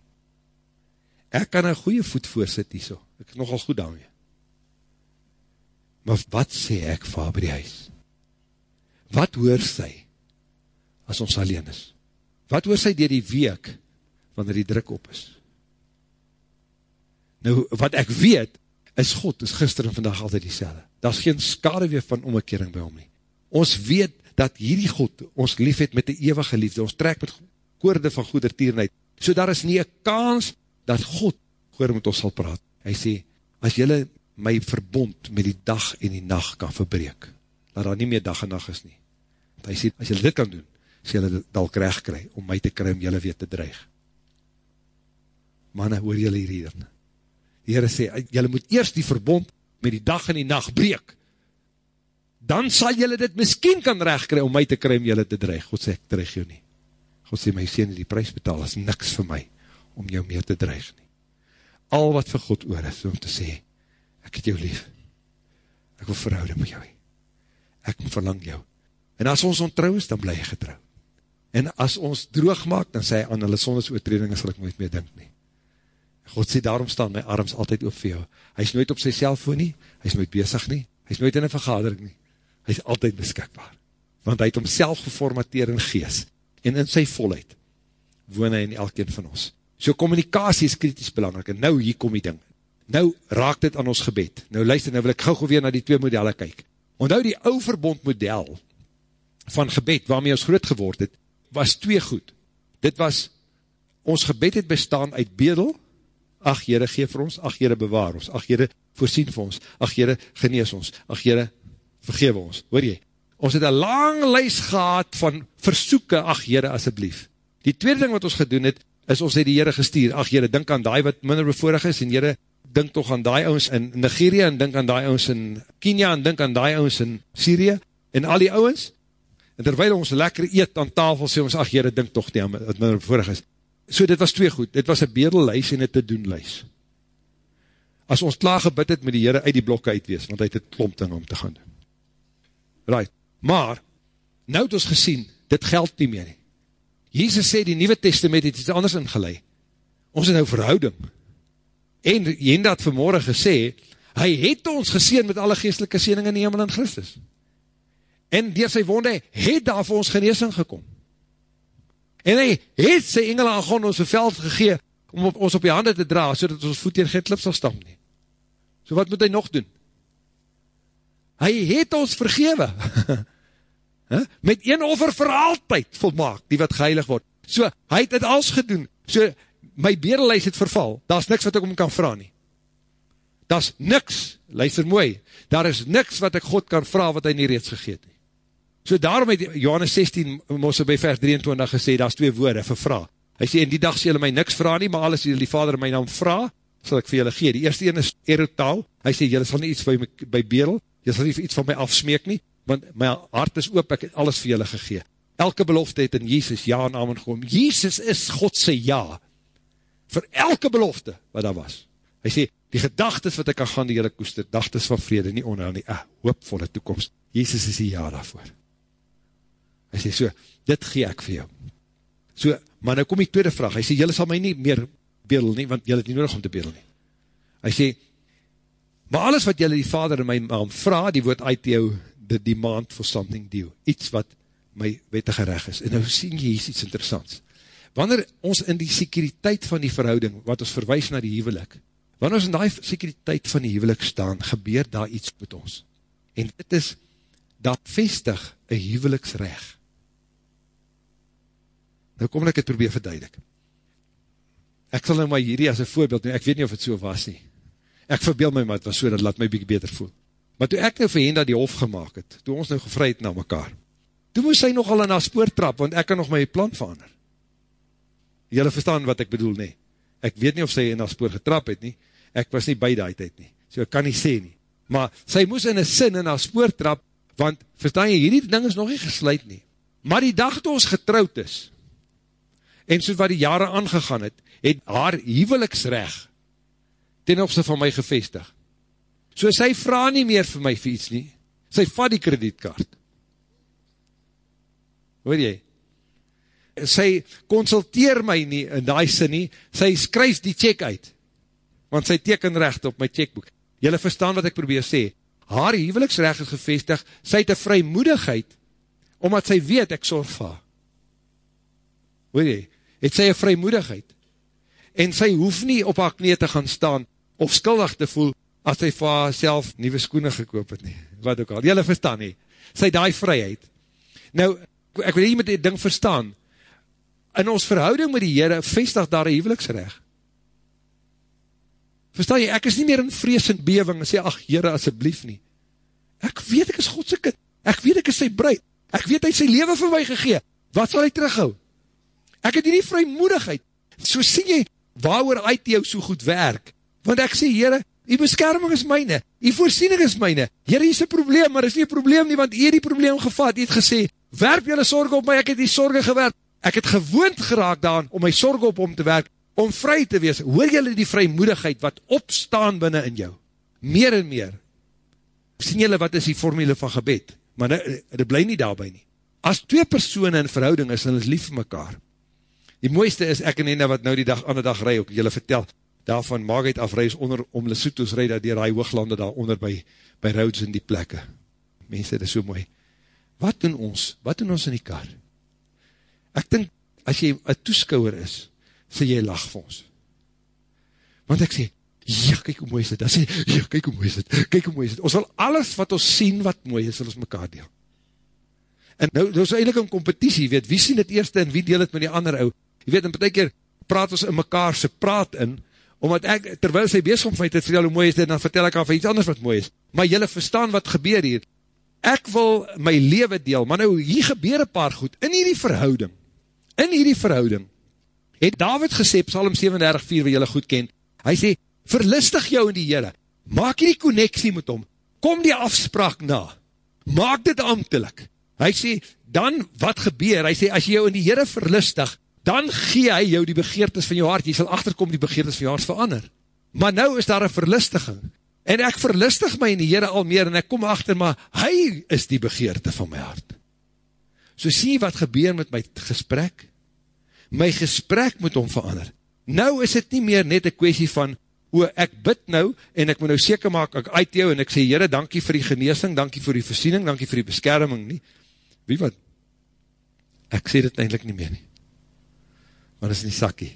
Ek kan een goeie voet voorsit hier so, ek is nogal goed daarmee. Maar wat sê ek vir by die huis? Wat hoor sy as ons alleen is? Wat hoor sy dier die week wanneer die druk op is? Nou, wat ek weet, is God, is gister en vandag altyd die selle. Daar is geen skade weer van omkering by hom nie. Ons weet dat hierdie God ons lief het met die eeuwige liefde, ons trek met koorde van goedertierenheid, so daar is nie een kans dat God goor met ons sal praat. Hy sê, as jylle my verbond met die dag en die nacht kan verbreek, dat daar nie meer dag en nacht is nie. Want hy sê, as jylle dit kan doen, sê jylle dalk recht kry, om my te kry, om jylle weer te dreig. Manne, hoor jylle hier hier. Die Heere sê, jylle moet eerst die verbond met die dag en die nacht breek, dan sal jylle dit miskien kan recht kry, om my te kry, om jylle te dreig. God sê, ek dreig jou nie. God sê, my nie die prijs betaal, is niks vir my, om jou meer te dreig nie. Al wat vir God oor is, om te sê, ek het jou lief, ek wil verhouden met jou, ek verlang jou, en as ons ontrouw is, dan bly jy getrouw, en as ons droog maak, dan sê hy, aan hulle sondes oortredingen sal ek nooit meer dink nie, God sê, daarom staan my arms altyd op vir jou, hy is nooit op sy cellfoon nie, hy is nooit bezig nie, hy is nooit in een vergadering nie, hy is altyd beskikbaar, want hy het homself geformateer in geest, en in sy volheid, woon hy in elkeen van ons. So communicatie is kritisch belangrijk, en nou hier kom die ding. Nou raak dit aan ons gebed. Nou luister, nou wil ek gauw weer na die twee modelle kyk. Want nou die ou verbond model van gebed, waarmee ons groot geword het, was twee goed. Dit was, ons gebed het bestaan uit bedel, ach jyre, geef vir ons, ach jyre, bewaar ons, ach jyre, voorsien vir ons, ach jyre, genees ons, ach jyre, vergewe ons, hoor jy? Ons het een lang lys gehad van versoeken, ach Heere, asjeblief. Die tweede ding wat ons gedoen het, is ons het die Heere gestuur, ach Heere, dink aan die wat minder bevoordig is, en Heere, dink toch aan die ouwens in Nigeria, en dink aan die ouwens in Kenia, en dink aan die ouwens in Syrië, en al die ouwens, en terwijl ons lekker eet aan tafel, sê ons, ach Heere, dink toch nie aan wat minder bevoordig is. So dit was twee goed, dit was een bedellijs en een te doen lijs. As ons klaar gebid het, met die Heere uit die blokke uitwees, want hy het het klomp ding om te gaan doen. Right. Maar, nou het ons gesien, dit geld nie meer nie. Jezus sê, die Nieuwe Testament het iets anders ingeleid. Ons het nou verhouding. En Jenda het vanmorgen gesê, hy het ons geseen met alle geestelike siening in die hemel in Christus. En dier sy wonde, het daar vir ons geneesing gekom. En hy het sy engel aan God ons veld gegee, om op, ons op die hande te dra, so dat ons voet hier geen klip sal stam nie. So wat moet hy nog doen? Hy het ons vergewe. [laughs] met een offer vir altyd volmaak, die wat geheilig word. So, hy het het als gedoen. So, my bedellijs het verval. Daar is niks wat ek om kan vraag nie. Daar is niks, luister mooi, daar is niks wat ek God kan vraag wat hy nie reeds gegeet nie. So daarom het Johannes 16, moes by vers 23 gesê, daar twee woorde vir vraag. Hy sê, in die dag sê julle my niks vraag nie, maar alles die vader in my naam vraag, sal ek vir julle gee. Die eerste ene is erotaal, hy sê, julle sal nie iets by, my, by bedel, julle sal nie iets van my afsmeek nie, want my hart is oop, ek het alles vir julle gegee. Elke belofte het in Jesus ja en amen gehoom. Jesus is Godse ja, vir elke belofte wat daar was. Hy sê, die gedagtes wat ek kan gaan die hele koester, dagtes van vrede, nie onheil nie, ah, hoopvolle toekomst. Jesus is die ja daarvoor. Hy sê, so, dit gee ek vir jou. So, maar nou kom die tweede vraag, hy sê, jylle sal my nie meer bedel nie, want jylle het nie nodig om te bedel nie. Hy sê, Maar alles wat jylle die vader in my naam vraag, die woord ITO, the demand for something due, iets wat my wettige reg is. En nou sien jy iets interessants. Wanneer ons in die sekuriteit van die verhouding, wat ons verwijs na die huwelik, wanneer ons in die sekuriteit van die huwelik staan, gebeur daar iets met ons. En dit is, dat vestig een huweliksreg. Nou kom ek het probeer verduidelik. Ek sal nou maar hierdie as een voorbeeld, nou ek weet nie of het so was nie. Ek verbeel my maar, het was so, dat laat my bykie beter voel. Maar toe ek nou vir hen dat die hof gemaakt het, toe ons nou gevry het na mekaar, toe moes sy nogal in haar spoor trap, want ek kan nog my plan verander. Julle verstaan wat ek bedoel nie. Ek weet nie of sy in haar spoor getrap het nie, ek was nie by die tijd nie, so ek kan nie sê nie. Maar sy moes in een sin in haar spoor trap, want, verstaan jy, hierdie ding is nog nie gesluit nie. Maar die dag toe ons getrouwd is, en soos wat die jare aangegaan het, het haar huweliksrecht ten opse van my gevestig. So sy vraag nie meer vir my vir iets nie, sy vat die kredietkaart. Hoor jy? Sy consulteer my nie in die sin nie, sy skryf die check uit, want sy teken recht op my checkboek. Julle verstaan wat ek probeer sê, haar huweliksrecht is gevestig, sy het een vrymoedigheid, omdat sy weet ek sorg vir. Hoor jy? Het sy een vrymoedigheid. En sy hoef nie op haar knie te gaan staan, of skuldig te voel, as sy vir haar self nieuwe skoene gekoop het nie. Wat ook al. Julle verstaan nie. Sy die vryheid. Nou, ek wil hier met die ding verstaan, in ons verhouding met die Heere, vestig daar een huweliksrecht. Verstaan jy, ek is nie meer in vrees en bewing en sê, ach Heere, asjeblief nie. Ek weet ek is Godse kind, ek weet ek is sy bruid, ek weet hy sy leven vir my gegee, wat sal hy terughou? Ek het hier die vrymoedigheid, so sê jy, waar uit jou so goed werk, want ek sê, Heere, die beskerming is myne, die voorsiening is myne, Heere, hier is een probleem, maar is nie een probleem nie, want hier die probleem gevat, die het gesê, werp jylle sorg op my, ek het die sorge gewerp, ek het gewoond geraak daan, om my sorg op om te werk, om vry te wees, hoor jylle die vrymoedigheid, wat opstaan binnen in jou, meer en meer, sien jylle wat is die formule van gebed, maar dit bly nie daarby nie, as twee persoene in verhouding is, en is lief vir mekaar, die mooiste is, ek en Enda wat nou die dag, ander dag rij, ook. Jylle vertel, daarvan Margait af reis onder, om Lesotho's rij, dat die rij hooglande daar onder by, by Rhodes in die plekke, mense, dit is so mooi, wat doen ons, wat doen ons in die kar, ek dink, as jy een toeskouwer is, sê jy lach vir ons. Want ek sê, ja, kyk hoe mooi is dit, dan sê, ja, kyk hoe mooi is dit, kyk hoe mooi is dit, ons wil alles wat ons sien wat mooi is, wil ons mekaar deel. En nou, nou is eindelijk een competitie, weet, wie sien het eerste en wie deel het met die ander ou? Je weet, en per keer praat ons in mekaar se praat in, omdat ek, terwyl sy bezig om feit het, vertel hoe mooi is dit, dan vertel ek aan van iets anders wat mooi is. Maar jylle verstaan wat gebeur hier. Ek wil my leven deel, maar nou, hier gebeur een paar goed, in hierdie verhouding, in hierdie verhouding, het David gesê, Psalm 37, 4, wat jylle goed ken, hy sê, verlistig jou in die Heere, maak jy die connectie met hom, kom die afspraak na, maak dit amtelik, hy sê, dan wat gebeur, hy sê, as jy jou in die Heere verlistig, dan gee hy jou die begeertes van jou hart, jy sal achterkom die begeertes van jou hart verander, maar nou is daar een verlistiging, en ek verlistig my in die Heere al meer, en ek kom achter, maar hy is die begeerte van my hart, so sê wat gebeur met my gesprek, my gesprek moet om verander. Nou is het nie meer net een kwestie van, o, ek bid nou, en ek moet nou seker maak, ek uit jou, en ek sê, jyre, dankie vir die geneesing, dankie vir die voorsiening, dankie vir die beskerming, nie. Wie wat? Ek sê dit eindelijk nie meer nie. Want is nie sakkie.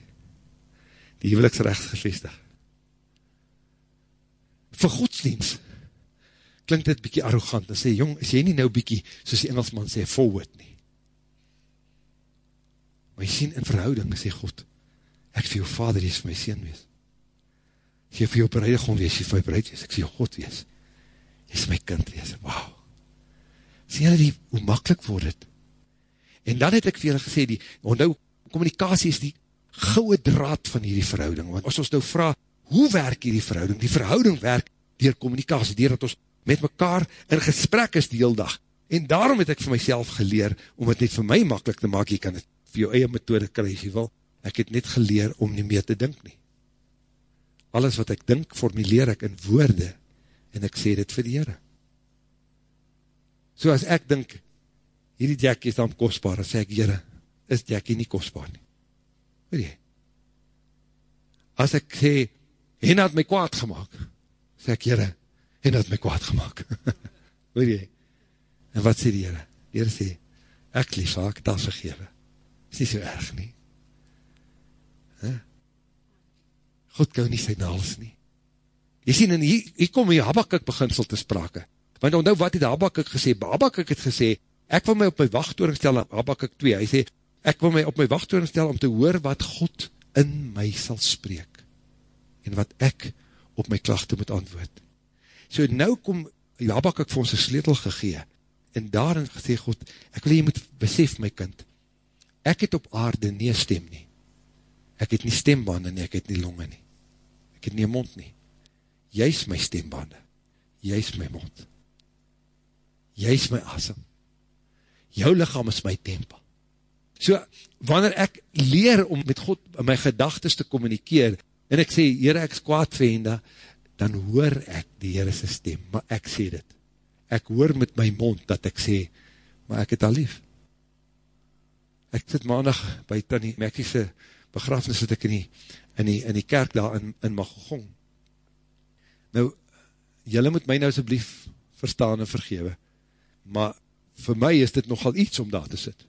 Die huweliksrecht gevestig. Vir godsdienst, klink dit bykie arrogant, en sê, jong, is jy nie nou bykie, soos die Engelsman sê, forward nie. Maar jy sien, in verhouding, sê God, ek vir jou vader, jy is vir my sien wees. Jy vir jou bereidigom wees, jy vir my bereid wees, ek vir jou God wees. Jy is my kind wees, wauw. Sien jy die, hoe makkelijk word het? En dan het ek vir julle gesê, die, nou, communicatie is die gouwe draad van hierdie verhouding, want as ons nou vraag, hoe werk hierdie verhouding? Die verhouding werk dier communicatie, dier dat ons met mekaar in gesprek is die heel dag. En daarom het ek vir myself geleer, om het net vir my makkelijk te maak, jy kan het vir jou eie methode kry, as jy wil, ek het net geleer om nie meer te dink nie. Alles wat ek dink, formuleer ek in woorde, en ek sê dit vir die Heere. So as ek dink, hierdie Jackie is dan kostbaar, dan sê ek, Heere, is Jackie nie kostbaar nie. Weet jy? As ek sê, Hena het my kwaad gemaakt, sê ek, Heere, en dat my kwaad gemaakt. [laughs] Hoor jy? En wat sê die Heere? Die Heere sê, ek lief sal, ek het al vergewe. Is nie so erg nie. Huh? God kou nie sy naals nie. Jy sien, en hier, hier kom die Habakkuk beginsel te sprake. Want nou wat het Habakkuk gesê? Habakkuk het gesê, ek wil my op my wachttoring stel, Habakkuk 2, hy sê, ek wil my op my wachttoring stel om te hoor wat God in my sal spreek. En wat ek op my klachte moet antwoord. So nou kom Habakkuk vir ons een sleutel gegee, en daarin gesê God, ek wil jy moet besef my kind, ek het op aarde nie stem nie. Ek het nie stembande nie, ek het nie longe nie. Ek het nie mond nie. Jy is my stembande. Jy is my mond. Jy is my asem. Jou lichaam is my tempel. So, wanneer ek leer om met God my gedagtes te communikeer, en ek sê, Heere, ek is kwaad vende, dan hoor ek die Heerese stem, maar ek sê dit. Ek hoor met my mond dat ek sê, maar ek het al lief. Ek sit maandag by Tanny Mekkie'se begrafnis sit ek in die, in die, in die kerk daar in, in Magogong. Nou, jylle moet my nou asblief verstaan en vergewe, maar vir my is dit nogal iets om daar te sit.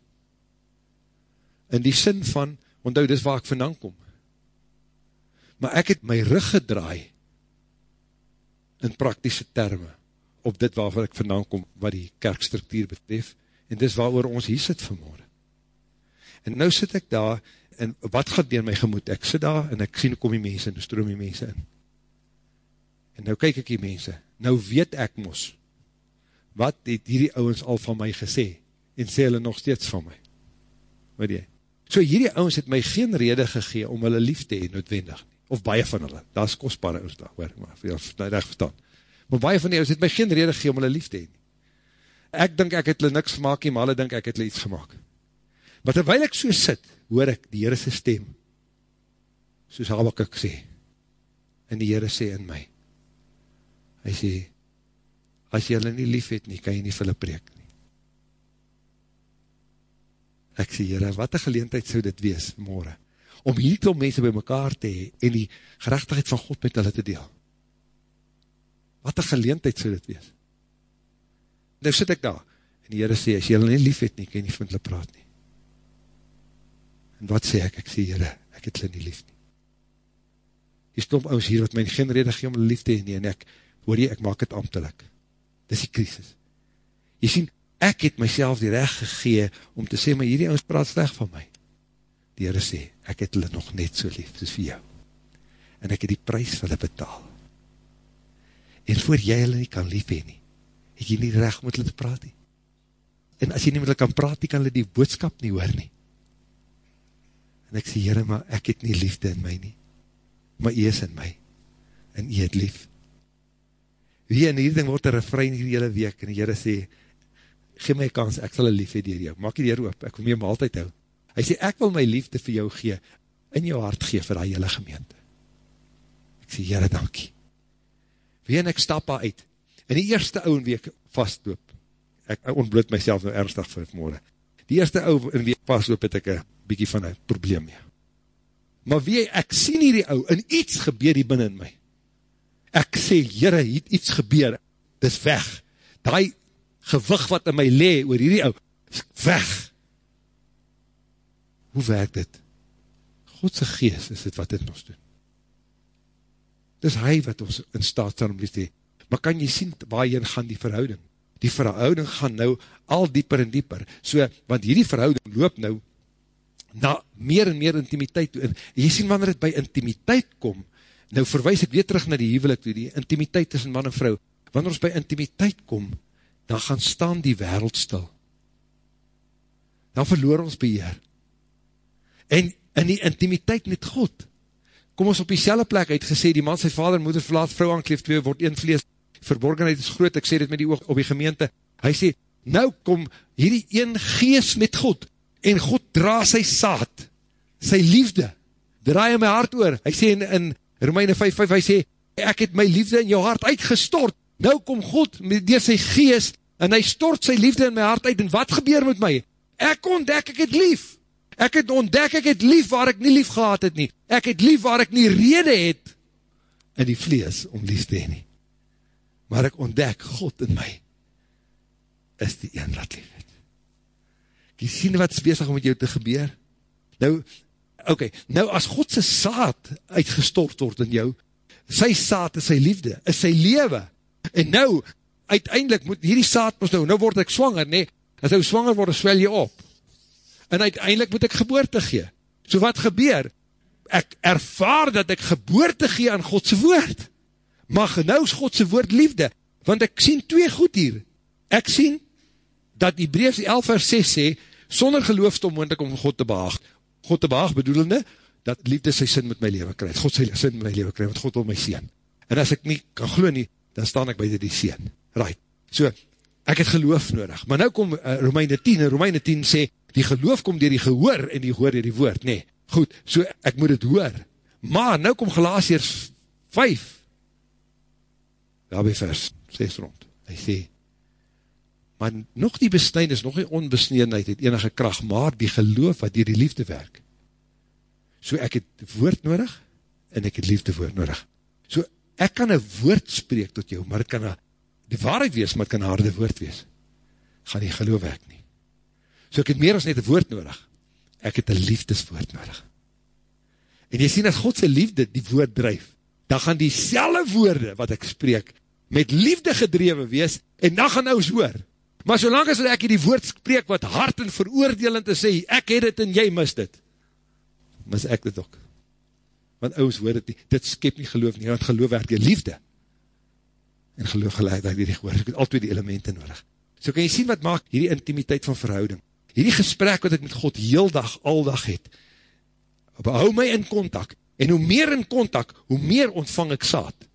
In die sin van, onthou, dis waar ek vandaan kom. Maar ek het my rug gedraai in praktische termen op dit waarvan ek vandaan kom, wat die kerkstruktuur betref, en dis waar ons hier sit vanmorgen. En nou sit ek daar, en wat gaat dier my gemoed? Ek sit daar, en ek sien kom die mense, en stroom die mense in. En nou kyk ek die mense, nou weet ek mos, wat het hierdie ouwens al van my gesê, en sê hulle nog steeds van my. Weet jy? So hierdie ouwens het my geen rede gegee, om hulle lief te heen, noodwendig, of baie van hulle, dat is kostbare ouwens daar, hoor, maar, vir jou, nou recht verstaan. Maar baie van die ouwens het my geen rede gegee, om hulle lief te heen. Ek dink ek het hulle niks gemaakt, maar hulle dink ek het hulle iets gemaakt. Maar terwijl ek so sit, hoor ek die Heere sy stem, soos Habakuk sê, en die Heere sê in my, hy sê, as jy hulle nie lief het nie, kan jy nie vir hulle preek nie. Ek sê, Heere, wat een geleentheid sou dit wees, morgen, om hier toe mense by mekaar te hee, en die gerechtigheid van God met hulle te deel. Wat een geleentheid sou dit wees. Nou sit ek daar, en die Heere sê, as jy hulle nie lief het nie, kan jy nie vir hulle praat nie. En wat sê ek? Ek sê, Heere, ek het hulle nie lief nie. Die stomp ouders hier, wat my geen rede gee om hulle lief te heen nie, en ek, hoor jy, ek maak het amtelik. Dis die krisis. Jy sien, ek het myself die recht gegee, om te sê, maar hierdie ouders praat slecht van my. Die Heere sê, ek het hulle nog net so lief, soos vir jou. En ek het die prijs vir hulle betaal. En voor jy hulle nie kan lief heen nie, het jy nie recht met hulle te praat nie. En as jy nie met hulle kan praat, nie kan hulle die boodskap nie hoor nie. En ek sê, Heere, maar ek het nie liefde in my nie. Maar jy is in my. En jy het lief. Wie in hierdie ding word een refrein hierdie hele week, en die Heere sê, gee my kans, ek sal een liefde dier jou. Maak die Heere op, ek wil my altyd hou. Hy sê, ek wil my liefde vir jou gee, in jou hart gee vir die hele gemeente. Ek sê, Heere, dankie. Wie en ek stap daar uit, in die eerste ouwe week vastloop, ek ontbloot myself nou ernstig vir morgen, die eerste ouwe in week vastloop het ek een bykie van een probleem mee. Maar wie, ek sien hierdie ou, en iets gebeur hier binnen in my. Ek sê, jyre, hier iets gebeur, dis weg. Die gewig wat in my le, oor hierdie ou, weg. Hoe werk dit? Godse geest is dit wat dit ons doen. Dis hy wat ons in staat staan om dit te Maar kan jy sien, waar jy gaan die verhouding? Die verhouding gaan nou al dieper en dieper. So, want hierdie verhouding loop nou na meer en meer intimiteit toe. En jy sien wanneer het by intimiteit kom, nou verwijs ek weer terug na die huwelik toe, die intimiteit tussen man en vrou. Wanneer ons by intimiteit kom, dan gaan staan die wereld stil. Dan verloor ons beheer. En in die intimiteit met God, kom ons op die selle plek uit gesê, die man sy vader, moeder verlaat, vrou aankleef, twee word een vlees, verborgenheid is groot, ek sê dit met die oog op die gemeente, hy sê, nou kom hierdie een gees met God, en God dra sy saad, sy liefde, draai in my hart oor, hy sê in, in Romeine 5, 5, hy sê, ek het my liefde in jou hart uitgestort, nou kom God door sy gees, en hy stort sy liefde in my hart uit, en wat gebeur met my? Ek ontdek ek het lief, ek het ontdek ek het lief waar ek nie lief gehad het nie, ek het lief waar ek nie rede het, in die vlees om lief te heen nie. maar ek ontdek, God in my, is die een wat lief het. Jy sien wat is bezig om met jou te gebeur? Nou, ok, nou as Godse saad uitgestort word in jou, sy saad is sy liefde, is sy lewe, en nou, uiteindelik moet hierdie saad, nou, nou word ek swanger, nee, as nou swanger word, swel jy op, en uiteindelik moet ek geboorte gee, so wat gebeur? Ek ervaar dat ek geboorte gee aan Godse woord, maar nou is Godse woord liefde, want ek sien twee goed hier, ek sien, dat Hebreus 11 vers 6 sê, sonder geloof is het onmoendlik om God te behaag. God te behaag bedoelende, dat liefde sy sin met my leven krijg. God sy sin met my leven krijg, want God wil my sien. En as ek nie kan glo nie, dan staan ek by die sien. Right. So, ek het geloof nodig. Maar nou kom uh, Romeine 10, en Romeine 10 sê, die geloof kom dier die gehoor, en die gehoor dier die woord. Nee, goed, so ek moet het hoor. Maar nou kom Galatiers 5, daarby vers 6 rond. Hy sê, maar nog die besnijn is nog die onbesneedheid het enige kracht, maar die geloof wat dier die liefde werk. So ek het woord nodig, en ek het liefde woord nodig. So ek kan een woord spreek tot jou, maar het kan die waarheid wees, maar het kan een harde woord wees. Gaan die geloof werk nie. So ek het meer as net een woord nodig, ek het een liefdeswoord nodig. En jy sien, as Godse liefde die woord drijf, dan gaan die selle woorde wat ek spreek, met liefde gedrewe wees, en dan gaan ons hoor, Maar solang as ek die woord spreek wat hard en veroordelend te sê, ek het het en jy mis dit, mis ek dit ook. Want ouds hoor dit nie, dit skep nie geloof nie, want geloof werk die liefde. En geloof geleid werk die gehoor, ek het al twee die elemente nodig. So kan jy sien wat maak hierdie intimiteit van verhouding. Hierdie gesprek wat ek met God heel dag, al dag het, behou my in contact, en hoe meer in contact, hoe meer ontvang ek saad.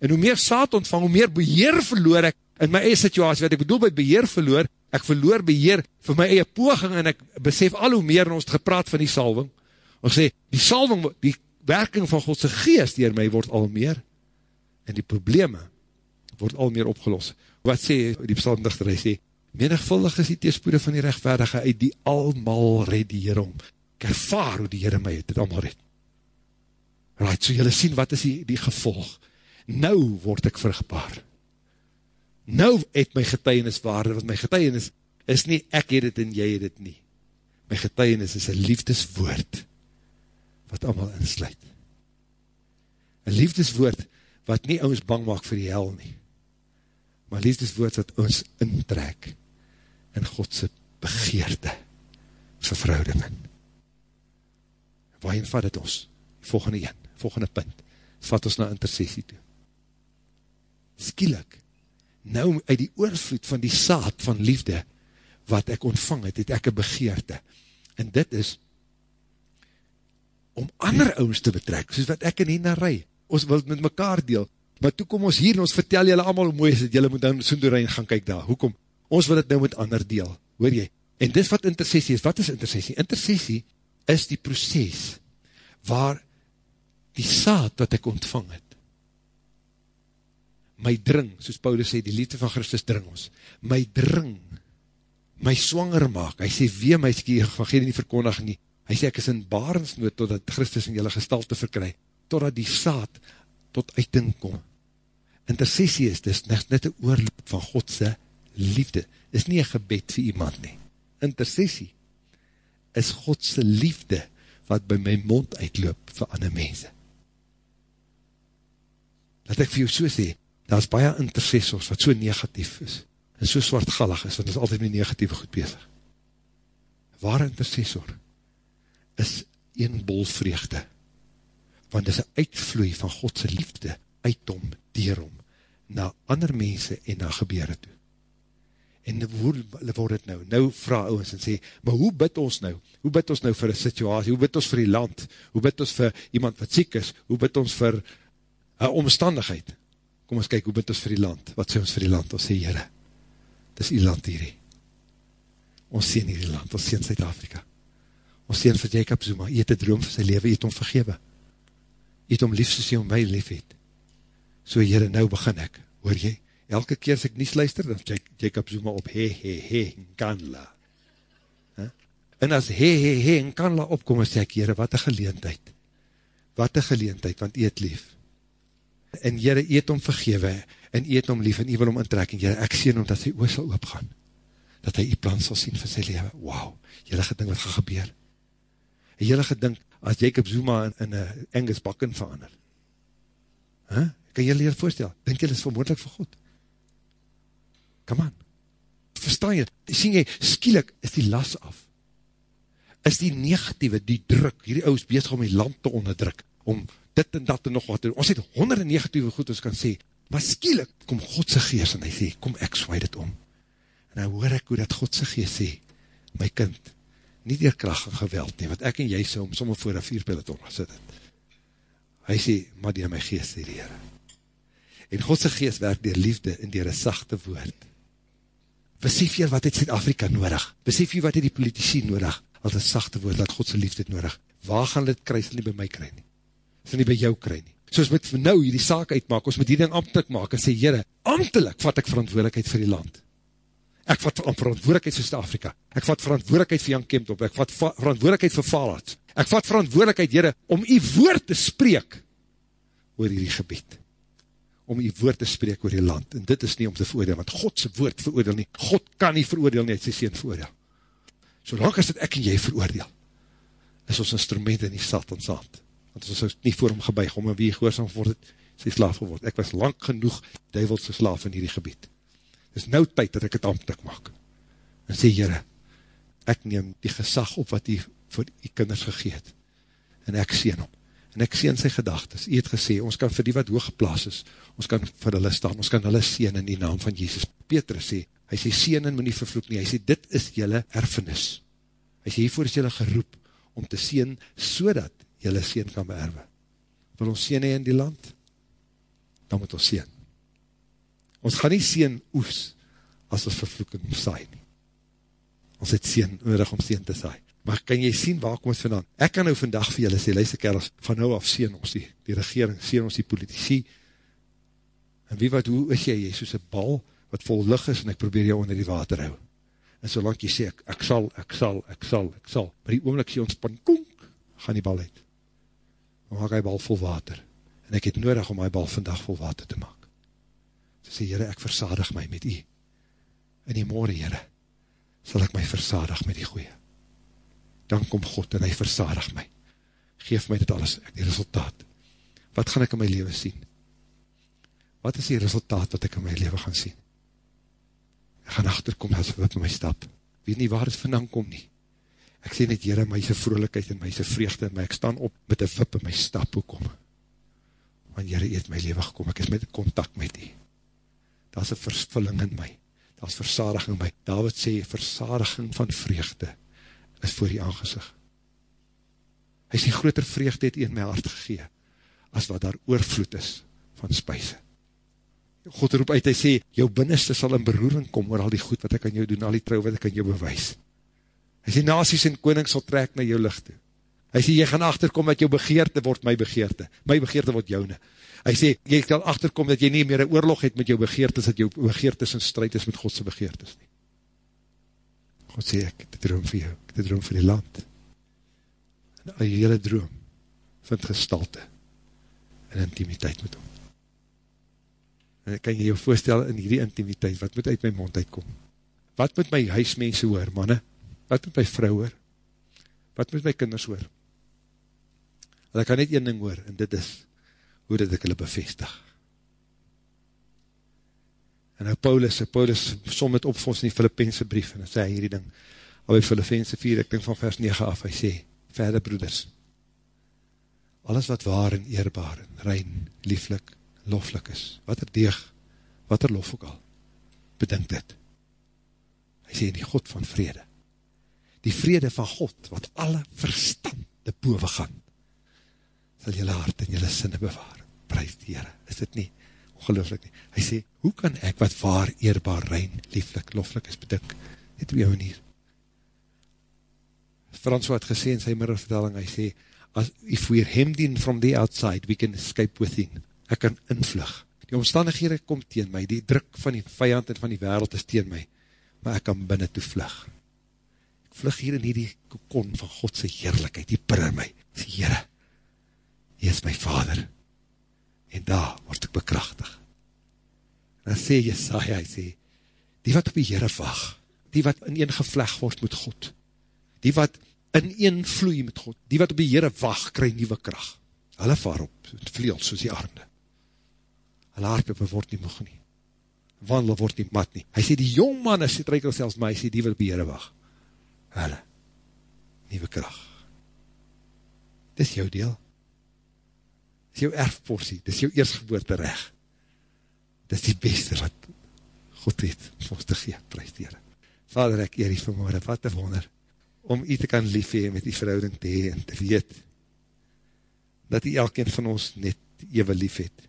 En hoe meer saad ontvang, hoe meer beheer verloor ek, in my eie situasie, wat ek bedoel by beheer verloor, ek verloor beheer vir my eie poging, en ek besef al hoe meer, en ons het gepraat van die salving, ons sê, die salving, die werking van Godse geest dier my, word al meer, en die probleme, word al meer opgelos. Wat sê die psalmdichter, hy sê, menigvuldig is die teespoede van die rechtvaardige, uit die almal red die Heer om, ek ervaar hoe die Heer my het, het almal red. Right, so jylle sien, wat is die, die gevolg? Nou word ek vrugbaar, nou het my getuienis waarde, want my getuienis is nie, ek het het en jy het het nie. My getuienis is een liefdeswoord, wat allemaal insluit. Een liefdeswoord, wat nie ons bang maak vir die hel nie, maar liefdeswoord wat ons intrek, in Godse begeerte, vir verhoudingen. Waarin vat het ons? Volgende een, volgende punt, vat ons na intercessie toe. Skielik, nou uit die oorvloed van die saad van liefde, wat ek ontvang het, het ek een begeerte. En dit is, om ander ouds te betrek, soos wat ek en Hina rij, ons wil met mekaar deel, maar toe kom ons hier en ons vertel julle allemaal hoe mooi is het, julle moet dan Soendorein gaan kyk daar, hoekom? Ons wil het nou met ander deel, hoor jy? En dis wat intercessie is, wat is intercessie? Intercessie is die proces, waar die saad wat ek ontvang het, my dring, soos Paulus sê, die liefde van Christus dring ons, my dring, my swanger maak, hy sê, wee my van geen nie verkondig nie, hy sê, ek is in barensnood, totdat Christus in jylle gestalte verkry, totdat die saad tot uiting kom. Intercessie is, dis net een oorloop van Godse liefde, is nie een gebed vir iemand nie. Intercessie is Godse liefde, wat by my mond uitloop vir ander mense. Laat ek vir jou so sê, daar is baie intercessors wat so negatief is, en so swartgallig is, want is altyd met negatieve goed bezig. Waar intercessor is een bol vreugde, want is een uitvloei van Godse liefde uit om, dier om, na ander mense en na gebeuren toe. En hoe word het nou? Nou vraag ons en sê, maar hoe bid ons nou? Hoe bid ons nou vir een situasie? Hoe bid ons vir die land? Hoe bid ons vir iemand wat ziek is? Hoe bid ons vir een omstandigheid? kom ons kyk, hoe bid ons vir die land? Wat sê ons vir die land? Ons sê, Heere, dis die land hierdie. Ons sê nie die land, ons sê in Zuid-Afrika. Ons sê vir Jacob Zuma, jy het een droom vir sy leven, jy het om vergewe. Jy het om lief soos jy om my lief het. So, Heere, nou begin ek, hoor jy? Elke keer as ek nie sluister, dan Jacob Zuma op, he, he, he, nkanla. En as he, he, he, nkanla opkom, sê ek, Heere, wat een geleentheid. Wat een geleentheid, want jy het lief en Heere, jy het om vergewe, en jy het hom lief, en jy wil hom intrek, en jy, ek sien hom dat sy oor sal oopgaan, dat hy die plan sal sien vir sy leven, wauw, jylle gedink wat gaan gebeur, en jylle gedink, as Jacob Zuma in, in een Angus bakken verander, huh? kan jylle hier voorstel, denk jylle is vermoedelijk vir God, come on, verstaan jy, sien jy, skielik is die las af, is die negatieve, die druk, hierdie ouds bezig om die land te onderdruk, om dit en dat en nog wat te doen, ons het honderde negatieve goed, ons kan sê, maar skielik kom Godse geest en hy sê, kom ek swaai dit om, en nou hoor ek hoe dat Godse geest sê, my kind, nie dier kracht en geweld nie, wat ek en jy sê, om somme voor een vierpeloton gesit het, hy sê, maar dier my geest die Heere, en Godse geest werk dier liefde en dier een sachte woord, besef jy wat het Zuid-Afrika nodig, besef jy wat het die politici nodig, als een sachte woord, dat Godse liefde nodig, waar gaan dit kry, sal nie by my kry nie, sal nie by jou kry nie, soos met nou hierdie saak uitmaak, ons moet hierdie ding amtelik maak, en sê, jyre, amtelik vat ek verantwoordelikheid vir die land, ek vat verantwoordelikheid vir Zuid-Afrika, ek vat verantwoordelikheid vir Jan Kemptop, ek vat verantwoordelikheid vir Valad, ek vat verantwoordelikheid, jyre, om die woord te spreek, oor hierdie gebied, om die woord te spreek oor die land, en dit is nie om te veroordeel, want Godse woord veroordeel nie, God kan nie veroordeel nie, het sy sien veroordeel, Zolang as dit ek en jy veroordeel, is ons instrument in die satans hand. Want ons is nie voor hom gebuig, om en wie gehoorsam word het, sy slaaf geword. Ek was lang genoeg duivelse slaaf in hierdie gebied. Is nou tyd dat ek het amtlik maak. En sê, Heere, ek neem die gesag op wat die vir die kinders gegeet. En ek sien hom. En ek sien sy gedagtes. Hy het gesê, ons kan vir die wat hoog geplaas is, ons kan vir hulle staan, ons kan hulle sien in die naam van Jesus. Petrus sê, hy sê, sien en moet nie vervloek nie, hy sê, dit is jylle erfenis, hy sê, hiervoor is jylle geroep, om te sien, so dat jylle sien kan beerwe, wil ons sien in die land, dan moet ons sien, ons gaan nie sien oes, as ons vervloeking saai nie, ons het sien, nodig om sien te saai, maar kan jy sien, waar kom ons vandaan, ek kan nou vandag vir jylle sê, luister kerels, van nou af sien ons die, die regering, sien ons die politici, en wie wat, hoe is jy, jy soos een bal, wat vol lig is, en ek probeer jou onder die water hou. En solang jy sê, ek, ek sal, ek sal, ek sal, ek sal, maar die oomlik sê ons pankoenk, gaan die bal uit. Dan maak hy bal vol water. En ek het nodig om my bal vandag vol water te maak. Sê, Heere, ek versadig my met u. In die morgen, Heere, sal ek my versadig met die goeie. Dan kom God en hy versadig my. Geef my dit alles, ek die resultaat. Wat gaan ek in my leven sien? Wat is die resultaat wat ek in my leven gaan sien? ek gaan achterkom as wat my stap, weet nie waar het vandaan kom nie, ek sê net Heere, my se vrolijkheid en my se vreugde en my, ek staan op met een wip in my stap, hoekom? Want Heere, het my leven gekom, ek is met contact met die, daar is een vervulling in my, daar is versadiging in my, David sê, versadiging van vreugde, is voor die aangezicht, hy sê, groter vreugde het in my hart gegee, as wat daar oorvloed is, van spuise, God roep uit, hy sê, jou binneste sal in beroering kom oor al die goed wat ek aan jou doen, al die trouw wat ek aan jou bewys. Hy sê, nasies en koning sal trek na jou licht toe. Hy sê, jy gaan achterkom dat jou begeerte word my begeerte. My begeerte word joune. Hy sê, jy kan achterkom dat jy nie meer een oorlog het met jou begeertes, dat jou begeertes in strijd is met Godse begeertes nie. God sê, ek het droom vir jou, ek het droom vir die land. En jy hele droom vind gestalte en intimiteit met hom. En kan jy jou voorstel in hierdie intimiteit, wat moet uit my mond uitkom? Wat moet my huismense hoor, manne? Wat moet my vrou hoor? Wat moet my kinders hoor? Ek kan net een ding hoor, en dit is, hoe dit ek hulle bevestig. En nou Paulus, Paulus som het op vir ons in die Filippense brief, en hy sê hierdie ding, al by Filippense 4, ek dink van vers 9 af, hy sê, verder broeders, alles wat waar en eerbaar en rein, lieflik, loflik is, wat er deeg, wat er lof ook al, bedink dit. Hy sê, die God van vrede, die vrede van God, wat alle verstand te boven gaan, sal jylle hart en jylle sinne bewaar, prijs die Heere, is dit nie, ongelooflik nie. Hy sê, hoe kan ek wat waar, eerbaar, rein, lieflik, loflik is, bedink, net op jou manier. Frans wat gesê in sy middelvertelling, hy sê, as if we hemmed in from the outside, we can escape within ek kan invlug. Die omstandighede kom teen my, die druk van die vijand en van die wereld is teen my, maar ek kan binnen toe vlug. Ek vlug hier in die kokon van Godse heerlijkheid, die pir my, sê Heere, Hy is my vader, en daar word ek bekrachtig. En dan sê Jesaja, hy sê, die wat op die Heere wacht, die wat in een gevleg word met God, die wat in een vloei met God, die wat op die Heere wacht, krij nieuwe kracht. Hulle vaar op, vleel soos die arme. Hulle hardloop word nie moeg nie. Wandel word nie mat nie. Hy sê, die jong man is, het reikel selfs my, sê, die wat op die Heere wacht. Hulle, nieuwe kracht. Dis jou deel. Dis jou erfporsie, dis jou eerstgeboorte recht. Dis die beste wat God het, vir ons te gee, prijs die Heere. Vader, ek eer die vanmorgen, wat een wonder, om u te kan lief hee, met die verhouding te hee, en te weet, dat u elkeen van ons net ewe lief het,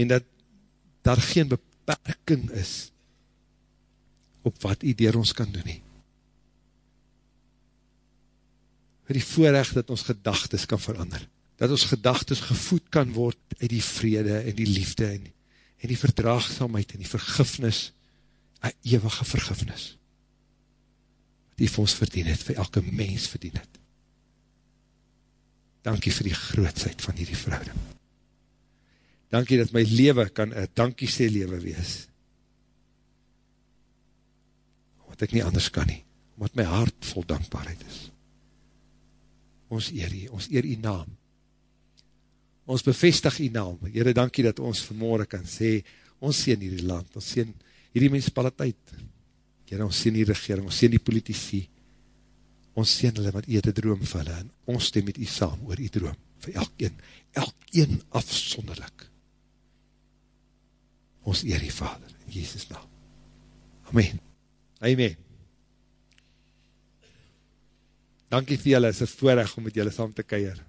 en dat daar geen beperking is, op wat u dier ons kan doen nie. Die voorrecht dat ons gedagtes kan verander, dat ons gedagtes gevoed kan word, uit die vrede, en die liefde, en, en die verdraagsamheid, en die vergifnis, een eeuwige vergifnis, die vir ons verdien het, vir elke mens verdien het. Dankie vir die grootsheid van hierdie verhouding. Dankie dat my leven kan een dankie sê leven wees. Wat ek nie anders kan nie, omdat my hart vol dankbaarheid is. Ons eer die, ons eer die naam. Ons bevestig die naam. Heere, dankie dat ons vanmorgen kan sê, ons sien hierdie land, ons sien hierdie menspaliteit, Heer, ons sien die regering, ons sien die politici, ons sien hulle wat eerde droom vir hulle, en ons stem met u saam oor die droom, vir elkeen, elkeen afsonderlik. Ons eer die Vader, in Jezus naam. Amen. Amen. Dankie vir julle, is een voorrecht om met julle saam te keir.